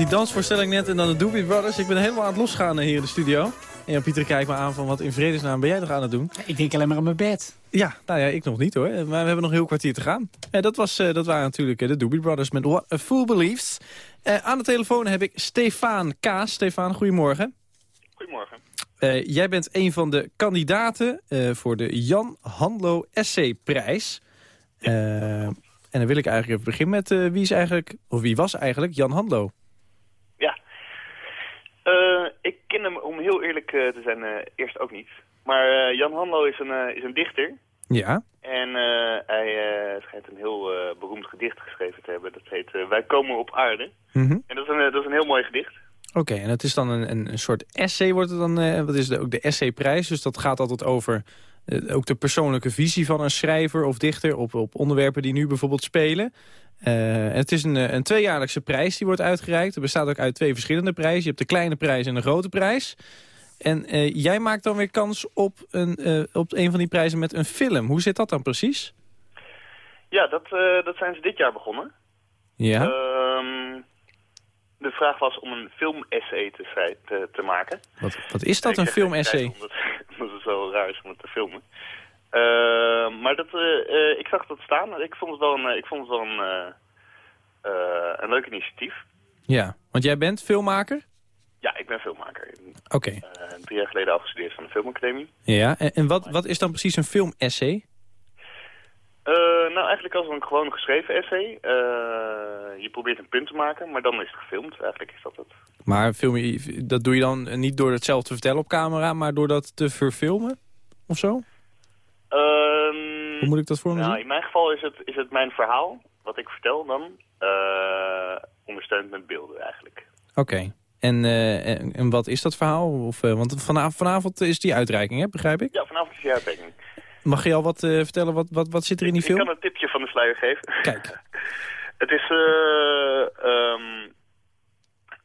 Die dansvoorstelling net en dan de Doobie Brothers. Ik ben helemaal aan het losgaan eh, hier in de studio. En Jan Pieter kijkt me aan van wat in vredesnaam ben jij nog aan het doen? Ik denk alleen maar aan mijn bed. Ja, nou ja, ik nog niet hoor. Maar we hebben nog een heel kwartier te gaan. En dat, was, eh, dat waren natuurlijk eh, de Doobie Brothers met What a Fool Believes. Eh, aan de telefoon heb ik Stefan Kaas. Stefan, goedemorgen. Goedemorgen. Eh, jij bent een van de kandidaten eh, voor de Jan Handlo Essayprijs. Eh en dan wil ik eigenlijk even beginnen met eh, wie is eigenlijk, of wie was eigenlijk Jan Handlo? Eh, ik ken hem, om heel eerlijk eh, te zijn, eh, eerst ook niet. Maar Jan Hanlo is een, is een dichter. Ja. En hij schijnt een heel beroemd gedicht geschreven te hebben. Dat heet Wij komen op aarde. Mhm. En dat is, een, dat is een heel mooi gedicht. Oké, en het is dan een, een, soort essay wordt het dan, wat is de, ook de essayprijs. Dus dat gaat altijd over ook de persoonlijke visie van een schrijver of dichter op, op onderwerpen die nu bijvoorbeeld spelen. Eh, het is een, eh, een tweejaarlijkse prijs die wordt uitgereikt. Het bestaat ook uit twee verschillende prijzen. Je hebt de kleine prijs en de grote prijs. En eh, jij maakt dan weer kans op een, op een van die prijzen met een film. Hoe zit dat dan precies? Ja, dat, dat zijn ze dit jaar begonnen. Ja. Ehm, de vraag was om een film-essay te, te, te maken. Wat, wat is dat, Ik een film-essay? Omdat, omdat het zo raar is om het te filmen. Ehm, maar dat, eh, eh, ik zag dat staan. Ik vond het wel een, eh, ik vond het wel een, een leuk initiatief. Ja, want jij bent filmmaker? Ja, ik ben filmmaker. Oké. Drie jaar geleden afgestudeerd van de Filmacademie. Ja, en, en wat, wat is dan precies een film-essay? Eh, nou, eigenlijk als een gewoon geschreven essay. Je probeert een punt te maken, maar dan is het gefilmd. Eigenlijk is dat het. Maar film je, dat doe je dan niet door het zelf te vertellen op camera, maar door dat te verfilmen? Of zo? Ehm, Hoe moet ik dat voor me nou, zien? in mijn geval is het, is het mijn verhaal, wat ik vertel dan, eh, ondersteund met beelden eigenlijk. Oké. En, eh, en, en wat is dat verhaal? Of, eh, want vanavond, vanavond is die uitreiking, hè? begrijp ik? Ja, vanavond is die uitreiking. Mag je al wat vertellen? Wat, wat, wat zit er in die Ik film? kan een tipje van de sluier geven. Kijk. het is... eh, ehm,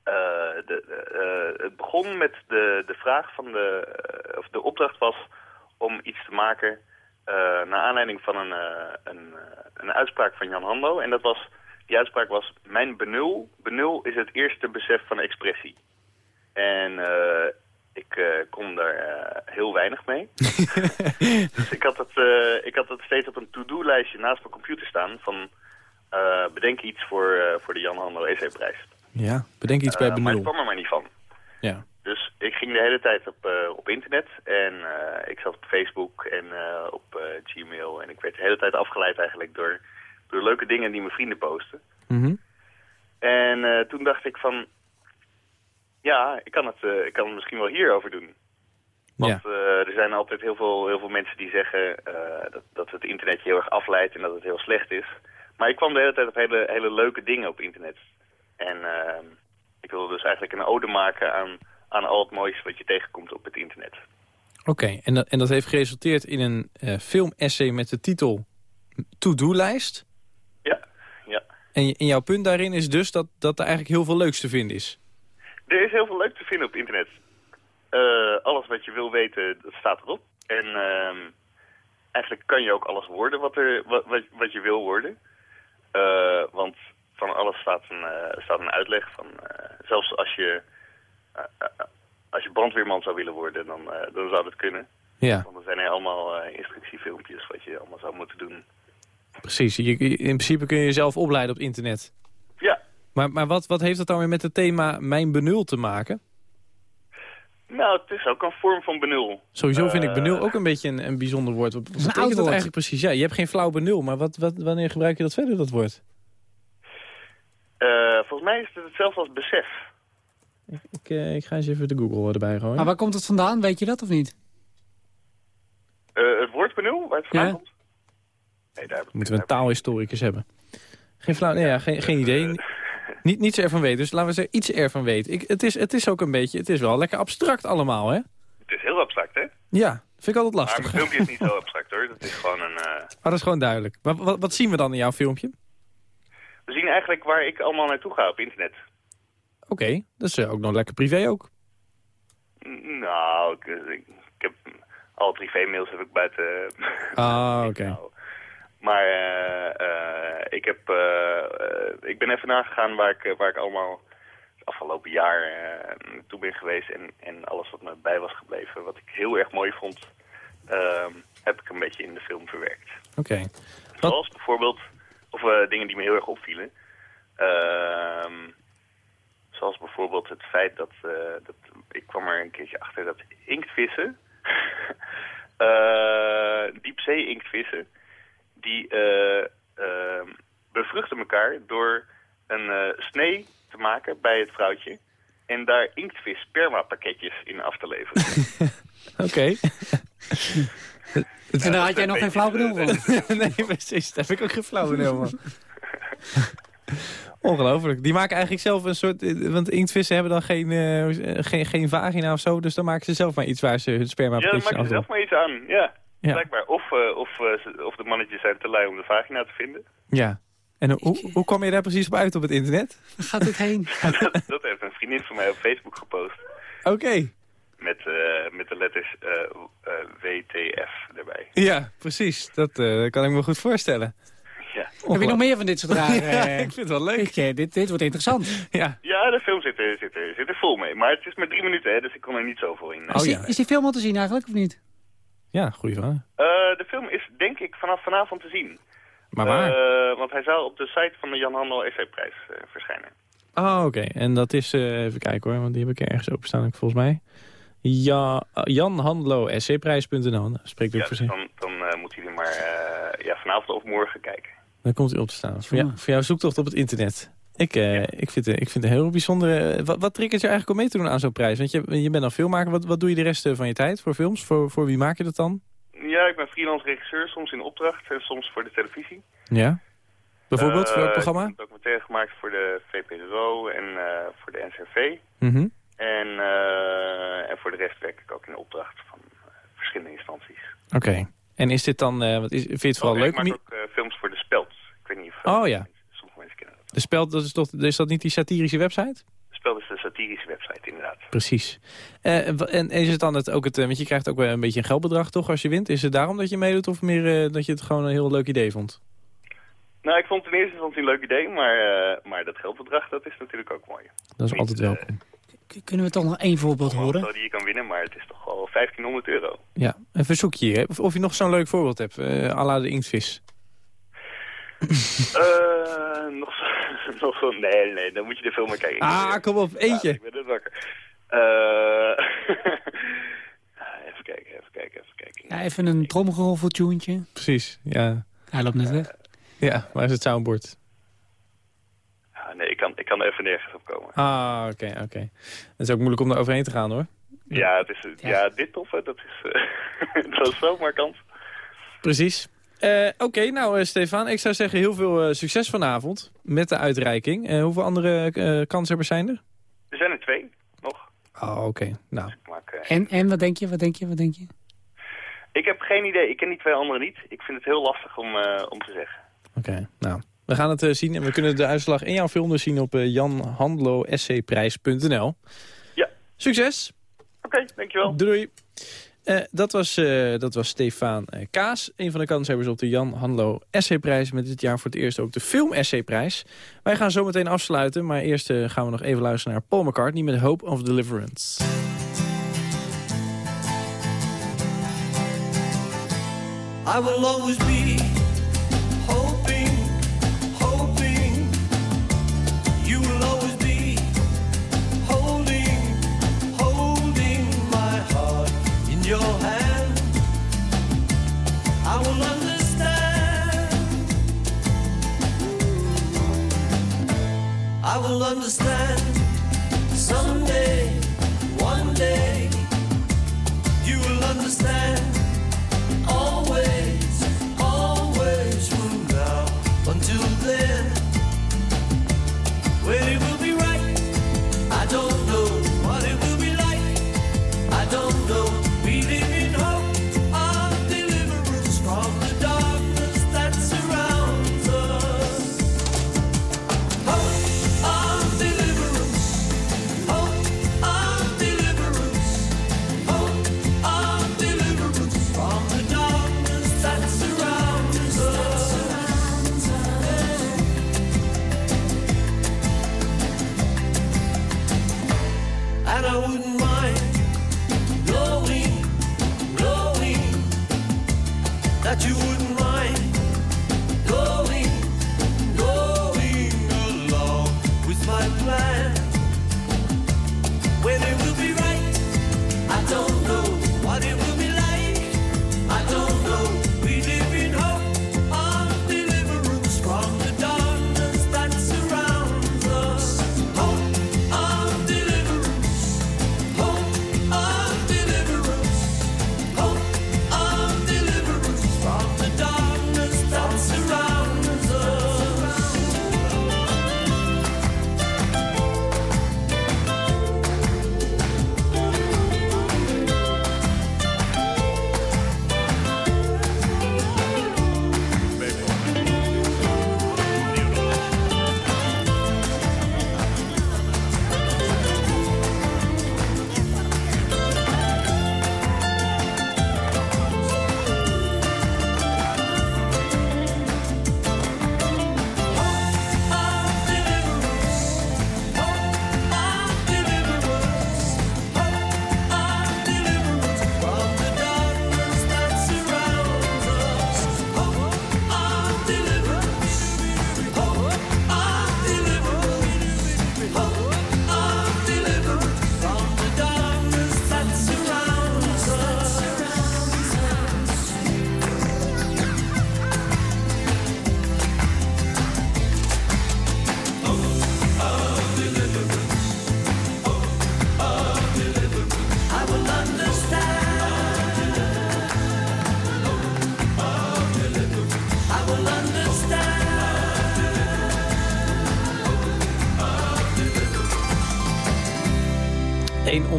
eh, de, het begon met de, de vraag van de... of de opdracht was om iets te maken... eh, naar aanleiding van een, eh, een, eh, een uitspraak van Jan Hando. En dat was... Die uitspraak was... Mijn benul, benul is het eerste besef van expressie. En ik kon daar heel weinig mee. dus ik had, het, ik had het steeds op een to-do-lijstje naast mijn computer staan... van bedenk iets voor, voor de Jan Handel Essayprijs. Ja, bedenk iets bij Eh, maar benul. ik kwam er maar niet van. Ja. Dus ik ging de hele tijd op, eh, op internet en eh, ik zat op Facebook en eh, op Gmail. En ik werd de hele tijd afgeleid eigenlijk door, door leuke dingen die mijn vrienden posten. Mhm. En toen dacht ik van, ja, ik kan het, ik kan het misschien wel hierover doen. Want Ja. er zijn altijd heel veel, heel veel mensen die zeggen dat, dat het internet je heel erg afleidt en dat het heel slecht is. Maar ik kwam de hele tijd op hele, hele leuke dingen op internet. En eh, ik wilde dus eigenlijk een ode maken aan, aan al het moois wat je tegenkomt op het internet. Oké, en, dat, en dat heeft geresulteerd in een eh film-essay met de titel To-Do-lijst. Ja, ja. En, en jouw punt daarin is dus dat, dat er eigenlijk heel veel leuks te vinden is. Er is heel veel leuk te vinden op internet. Eh, alles wat je wil weten, dat staat erop. En ehm, eigenlijk kan je ook alles worden wat, er, wat, wat, wat je wil worden. Eh, want van alles staat een, staat een uitleg. Van, zelfs als je, als je brandweerman zou willen worden, dan, eh, dan zou dat kunnen. Ja, Want er zijn er allemaal eh, instructiefilmpjes wat je allemaal zou moeten doen. precies. Je, in principe kun je jezelf opleiden op internet. Ja, Maar, maar wat, wat heeft dat dan weer met het thema mijn benul te maken? nou, het is ook een vorm van benul. Sowieso vind ik Eh, benul ook een beetje een, een bijzonder woord. Wat, betekent dat woord. eigenlijk precies? Ja, je hebt geen flauw benul, maar wat, wat, wanneer gebruik je dat verder, dat woord? Eh, volgens mij is het hetzelfde als besef. Ik, eh, ik ga eens even de Google erbij gooien. Maar waar komt het vandaan? Weet je dat of niet? Eh, het woord benul, waar het vandaan Ja. komt? Nee, daar heb ik- Moeten we een taalhistoricus hebben. Geen flauw, nee, ja, geen, geen idee. Eh, Niet, niets ervan weten, dus laten we zeggen iets ervan weten. Ik, het, is, het is ook een beetje, het is wel lekker abstract allemaal, hè? het is heel abstract, hè? Ja, vind ik altijd Maar lastig. mijn filmpje is niet zo abstract, hoor. Dat is gewoon een... eh, Maar dat is gewoon duidelijk. Maar wat, wat zien we dan in jouw filmpje? We zien eigenlijk waar ik allemaal naartoe ga op internet. Oké, dat is eh, ook nog lekker privé ook. Nou, ik, ik, ik heb... Alle privé-mails heb ik buiten... Ah, oké. Maar eh, eh, ik, heb, eh, eh, ik ben even nagegaan waar ik, eh, waar ik allemaal het afgelopen jaar eh, naartoe ben geweest. En, en alles wat me bij was gebleven, wat ik heel erg mooi vond, ehm, heb ik een beetje in de film verwerkt. Oké. Wat- Zoals bijvoorbeeld, of eh, dingen die me heel erg opvielen. Ehm, zoals bijvoorbeeld het feit dat, eh, dat ik kwam er een keertje achter dat inktvissen, eh diepzee inktvissen, die eh, eh, bevruchten elkaar door een eh, snee te maken bij het vrouwtje en daar inktvis spermapakketjes in af te leveren. Oké. En daar had jij nog geen flauw benul van. nee, precies. Daar heb ik ook geen flauw benul van. Ongelooflijk. Die maken eigenlijk zelf een soort... Want inktvissen hebben dan geen, eh, geen, geen vagina of zo. Dus dan maken ze zelf maar iets waar ze hun sperma ja, maak je afdoen. zelf maar iets aan. Ja, Ja. blijkbaar. Of, eh, of, eh, ze- of de mannetjes zijn te lui om de vagina te vinden. Ja. En hoe, hoe kwam je daar precies op uit op het internet? Waar gaat dit heen? dat, dat heeft een vriendin van mij op Facebook gepost. Oké. Met, eh, met de letters eh, eh, WTF erbij. Ja, precies. Dat eh, kan ik me goed voorstellen. Ja. Heb je nog meer van dit soort rare... Ja, eh, ik vind het wel leuk. ik, dit, dit wordt interessant. Ja. Ja, de film zit er, zit, er, zit er vol mee. Maar het is maar drie minuten, hè, dus ik kon er niet zoveel in. Oh, is, die, ja. is die film al te zien eigenlijk, of niet? Ja, goeie vraag. Eh, de film is denk ik vanaf vanavond te zien. Maar waar? Eh, want hij zou op de site van de Jan Handel Essayprijs eh, verschijnen. Oh, oké. En dat is... eh, even kijken hoor, want die heb ik ergens openstaan volgens mij. Ja, Jan Handlo, spreekt ook Ja, voor zich. dan, dan eh, moet hij er maar eh, ja, vanavond of morgen kijken. Dan komt hij op te staan. Voor, jou, Ja. voor jouw zoektocht op het internet. Ik, eh, ik, vind, het- ik vind het een heel bijzondere... Wat, wat triggert je eigenlijk om mee te doen aan zo'n prijs? Want je, je bent dan filmmaker. Wat, wat doe je de rest eh, van je tijd voor films? Voor, voor wie maak je dat dan? Ja, ik ben freelance regisseur, soms in opdracht en soms voor de televisie. Ja. Bijvoorbeeld, voor welk Eh, programma? Ik heb een documentaire gemaakt voor de VPRO en eh, voor de NCRV. Mhm. En, eh, en voor de rest werk ik ook in opdracht van eh, verschillende instanties. Oké. En is dit dan... eh, wat is, vind je het vooral Oh, leuk? Ik maak ook eh, films voor de Speld. Ik weet niet of Oh, ja. sommige mensen kennen dat. De spel, dat is, toch, is dat niet die satirische website? De Speld is de satirische website, inderdaad. Precies. Eh, en is het dan het, ook het... eh, Want je krijgt ook wel een beetje een geldbedrag toch als je wint. Is het daarom dat je meedoet of meer eh, dat je het gewoon een heel leuk idee vond? Nou, ik vond het in eerste instantie een leuk idee, maar, eh, maar dat geldbedrag, dat is natuurlijk ook mooi. Dat is Niet, altijd welkom. Kunnen we toch nog één voorbeeld Een horen? auto die je kan winnen, maar het is toch wel 1500 euro. Ja, een verzoekje? Of, of je nog zo'n leuk voorbeeld hebt. eh à la de inktvis. Eh, nog zo, nog zo, nee, nee, dan moet je de film maar kijken. Ah, kom op, Ja, eentje. ik ben het wakker. Eh, even kijken, even kijken, even kijken. Ja, even een tromgeroffeltjoentje. Precies, ja. Hij loopt net weg. Ja, waar is het soundboard? Nee, ik kan, ik kan er even nergens op komen. Ah, oké, oké. Het is ook moeilijk om er overheen te gaan, hoor. Ja, het is, ja. dit toffe, dat is, eh, dat is zo markant. Precies. Eh, oké, nou uh, Stefan, ik zou zeggen heel veel uh, succes vanavond met de uitreiking. Uh, hoeveel andere kanshebbers zijn er? Er zijn er twee, nog. Oh, oké. Okay. Nou. Dus maak, en, en wat denk je, wat denk je, wat denk je? Ik heb geen idee, ik ken die twee anderen niet. Ik vind het heel lastig om, om te zeggen. Oké, okay, nou. We gaan het uh, zien en we kunnen de uitslag in jouw film dus zien op uh, janhandlo.scprijs.nl. Ja. Succes! Oké, okay, dankjewel. Doei! Uh, dat, was, uh, dat was Stefan Kaas, een van de kanshebbers op de Jan Hanlo Essayprijs. Met dit jaar voor het eerst ook de Film Essayprijs. Wij gaan zo meteen afsluiten, maar eerst gaan we nog even luisteren naar Paul McCartney met Hope of Deliverance. I will always be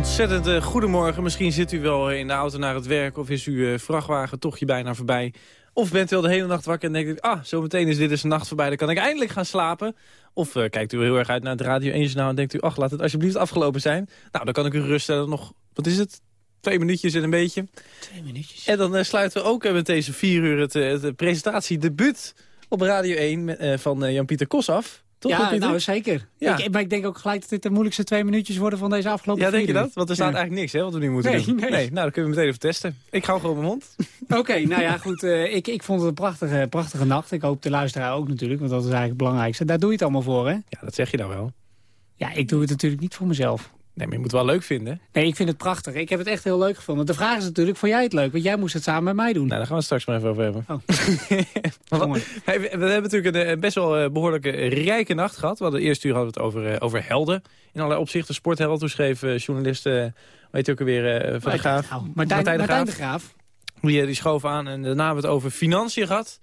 ontzettend uh, goedemorgen. Misschien zit u wel in de auto naar het werk... of is uw uh, vrachtwagen toch je bijna voorbij. Of bent u al de hele nacht wakker en denkt u... ah, zometeen is dit eens een nacht voorbij, dan kan ik eindelijk gaan slapen. Of uh, kijkt u heel erg uit naar het Radio 1 journaal... en denkt u, ach, laat het alsjeblieft afgelopen zijn. Nou, dan kan ik u geruststellen nog... wat is het? Twee minuutjes en een beetje. Twee minuutjes. En dan sluiten we ook met deze vier uur het, het presentatiedebuut... op Radio 1 met, van Jan-Pieter Kos af. Toch, ja, nou zeker. Ja. Ik, maar ik denk ook gelijk dat dit de moeilijkste twee minuutjes worden van deze afgelopen Ja, denk je uur. dat? Want er staat Ja. eigenlijk niks hè, wat we nu moeten Nee, doen. nee. nou, dan kunnen we meteen even testen. Ik hou gewoon mijn mond. Oké, nou ja, goed. eh, ik, ik vond het een prachtige, prachtige nacht. Ik hoop de luisteraar ook natuurlijk, want dat is eigenlijk het belangrijkste. Daar doe je het allemaal voor, hè? Ja, dat zeg je nou wel. Ja, ik doe het natuurlijk niet voor mezelf. Nee, maar je moet het wel leuk vinden. Nee, ik vind het prachtig. Ik heb het echt heel leuk gevonden. De vraag is natuurlijk, vond jij het leuk? Want jij moest het samen met mij doen. Nou, daar gaan we het straks maar even over hebben. Oh. Hey, we, we hebben natuurlijk een eh, best wel eh, behoorlijke rijke nacht gehad. We hadden de eerste uur hadden we het over, eh, over helden. In allerlei opzichten. Sporthelden. Toen schreef journalist, eh weet je ook alweer, eh, van de Graaf. Martijn, Martijn de Graaf. Die, eh, die schoof aan en daarna hebben we het over financiën gehad.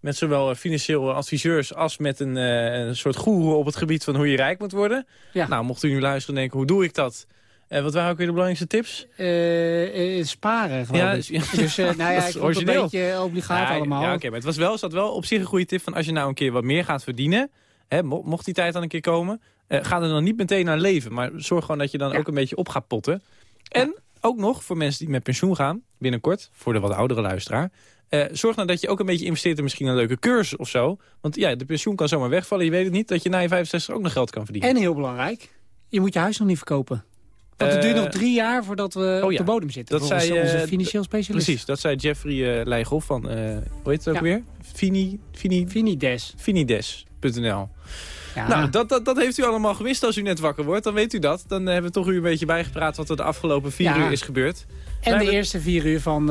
Met zowel eh, financieel adviseurs als met een, eh, een soort goeroe op het gebied van hoe je rijk moet worden. Ja. Nou, mocht u nu luisteren en denken, hoe doe ik dat? En wat waren ook weer de belangrijkste tips? Eh, eh, sparen, geloof Ja, ik. dus- ja. Dus eh, nou ja, Dat is ik vond het een beetje obligaat Ja, allemaal. Ja, oké, maar het was wel, zat wel op zich een goede tip van als je nou een keer wat meer gaat verdienen, hè, mo- mocht die tijd dan een keer komen, eh, ga er dan niet meteen naar leven. Maar zorg gewoon dat je dan ook een beetje op gaat potten. En ook nog voor mensen die met pensioen gaan, binnenkort, voor de wat oudere luisteraar. Eh, zorg nou dat je ook een beetje investeert in misschien een leuke cursus of zo. Want ja, de pensioen kan zomaar wegvallen. Je weet het niet dat je na je 65 ook nog geld kan verdienen. En heel belangrijk, je moet je huis nog niet verkopen. Want het Eh, duurt nog drie jaar voordat we op ja. de bodem zitten. Dat zei, onze eh, financieel specialist. Precies, dat zei Jeffrey Leijhoff van, eh, hoe heet het ook Ja. weer? Fini, Fini, Finides. Finides.nl. Ja. Nou, dat, dat, dat heeft u allemaal gewist als u net wakker wordt. Dan weet u dat. Dan hebben we toch u een beetje bijgepraat wat er de afgelopen vier uur is gebeurd. en wij de hebben- eerste vier uur van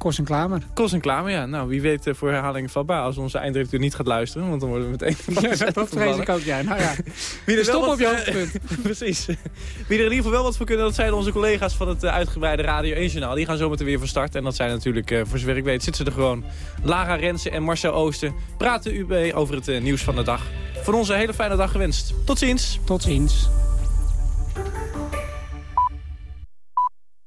Kos en Klamer. Kos en klaar, maar ja. Nou, wie weet eh, voor herhaling van als onze einddirecteur niet gaat luisteren. Want dan worden we meteen... Ja, dat vrees ik ook, ja. Nou ja, Wie er stop op je eh, hoofdpunt. Precies. Wie er in ieder geval wel wat voor kunnen, dat zijn onze collega's van het eh, uitgebreide Radio 1-journaal. Die gaan zo meteen weer van start. En dat zijn natuurlijk, voor zover ik weet, zitten ze er gewoon. Lara Rensen en Marcel Oosten praten u mee over het nieuws van de dag. Van ons een hele fijne dag gewenst. Tot ziens. Tot ziens.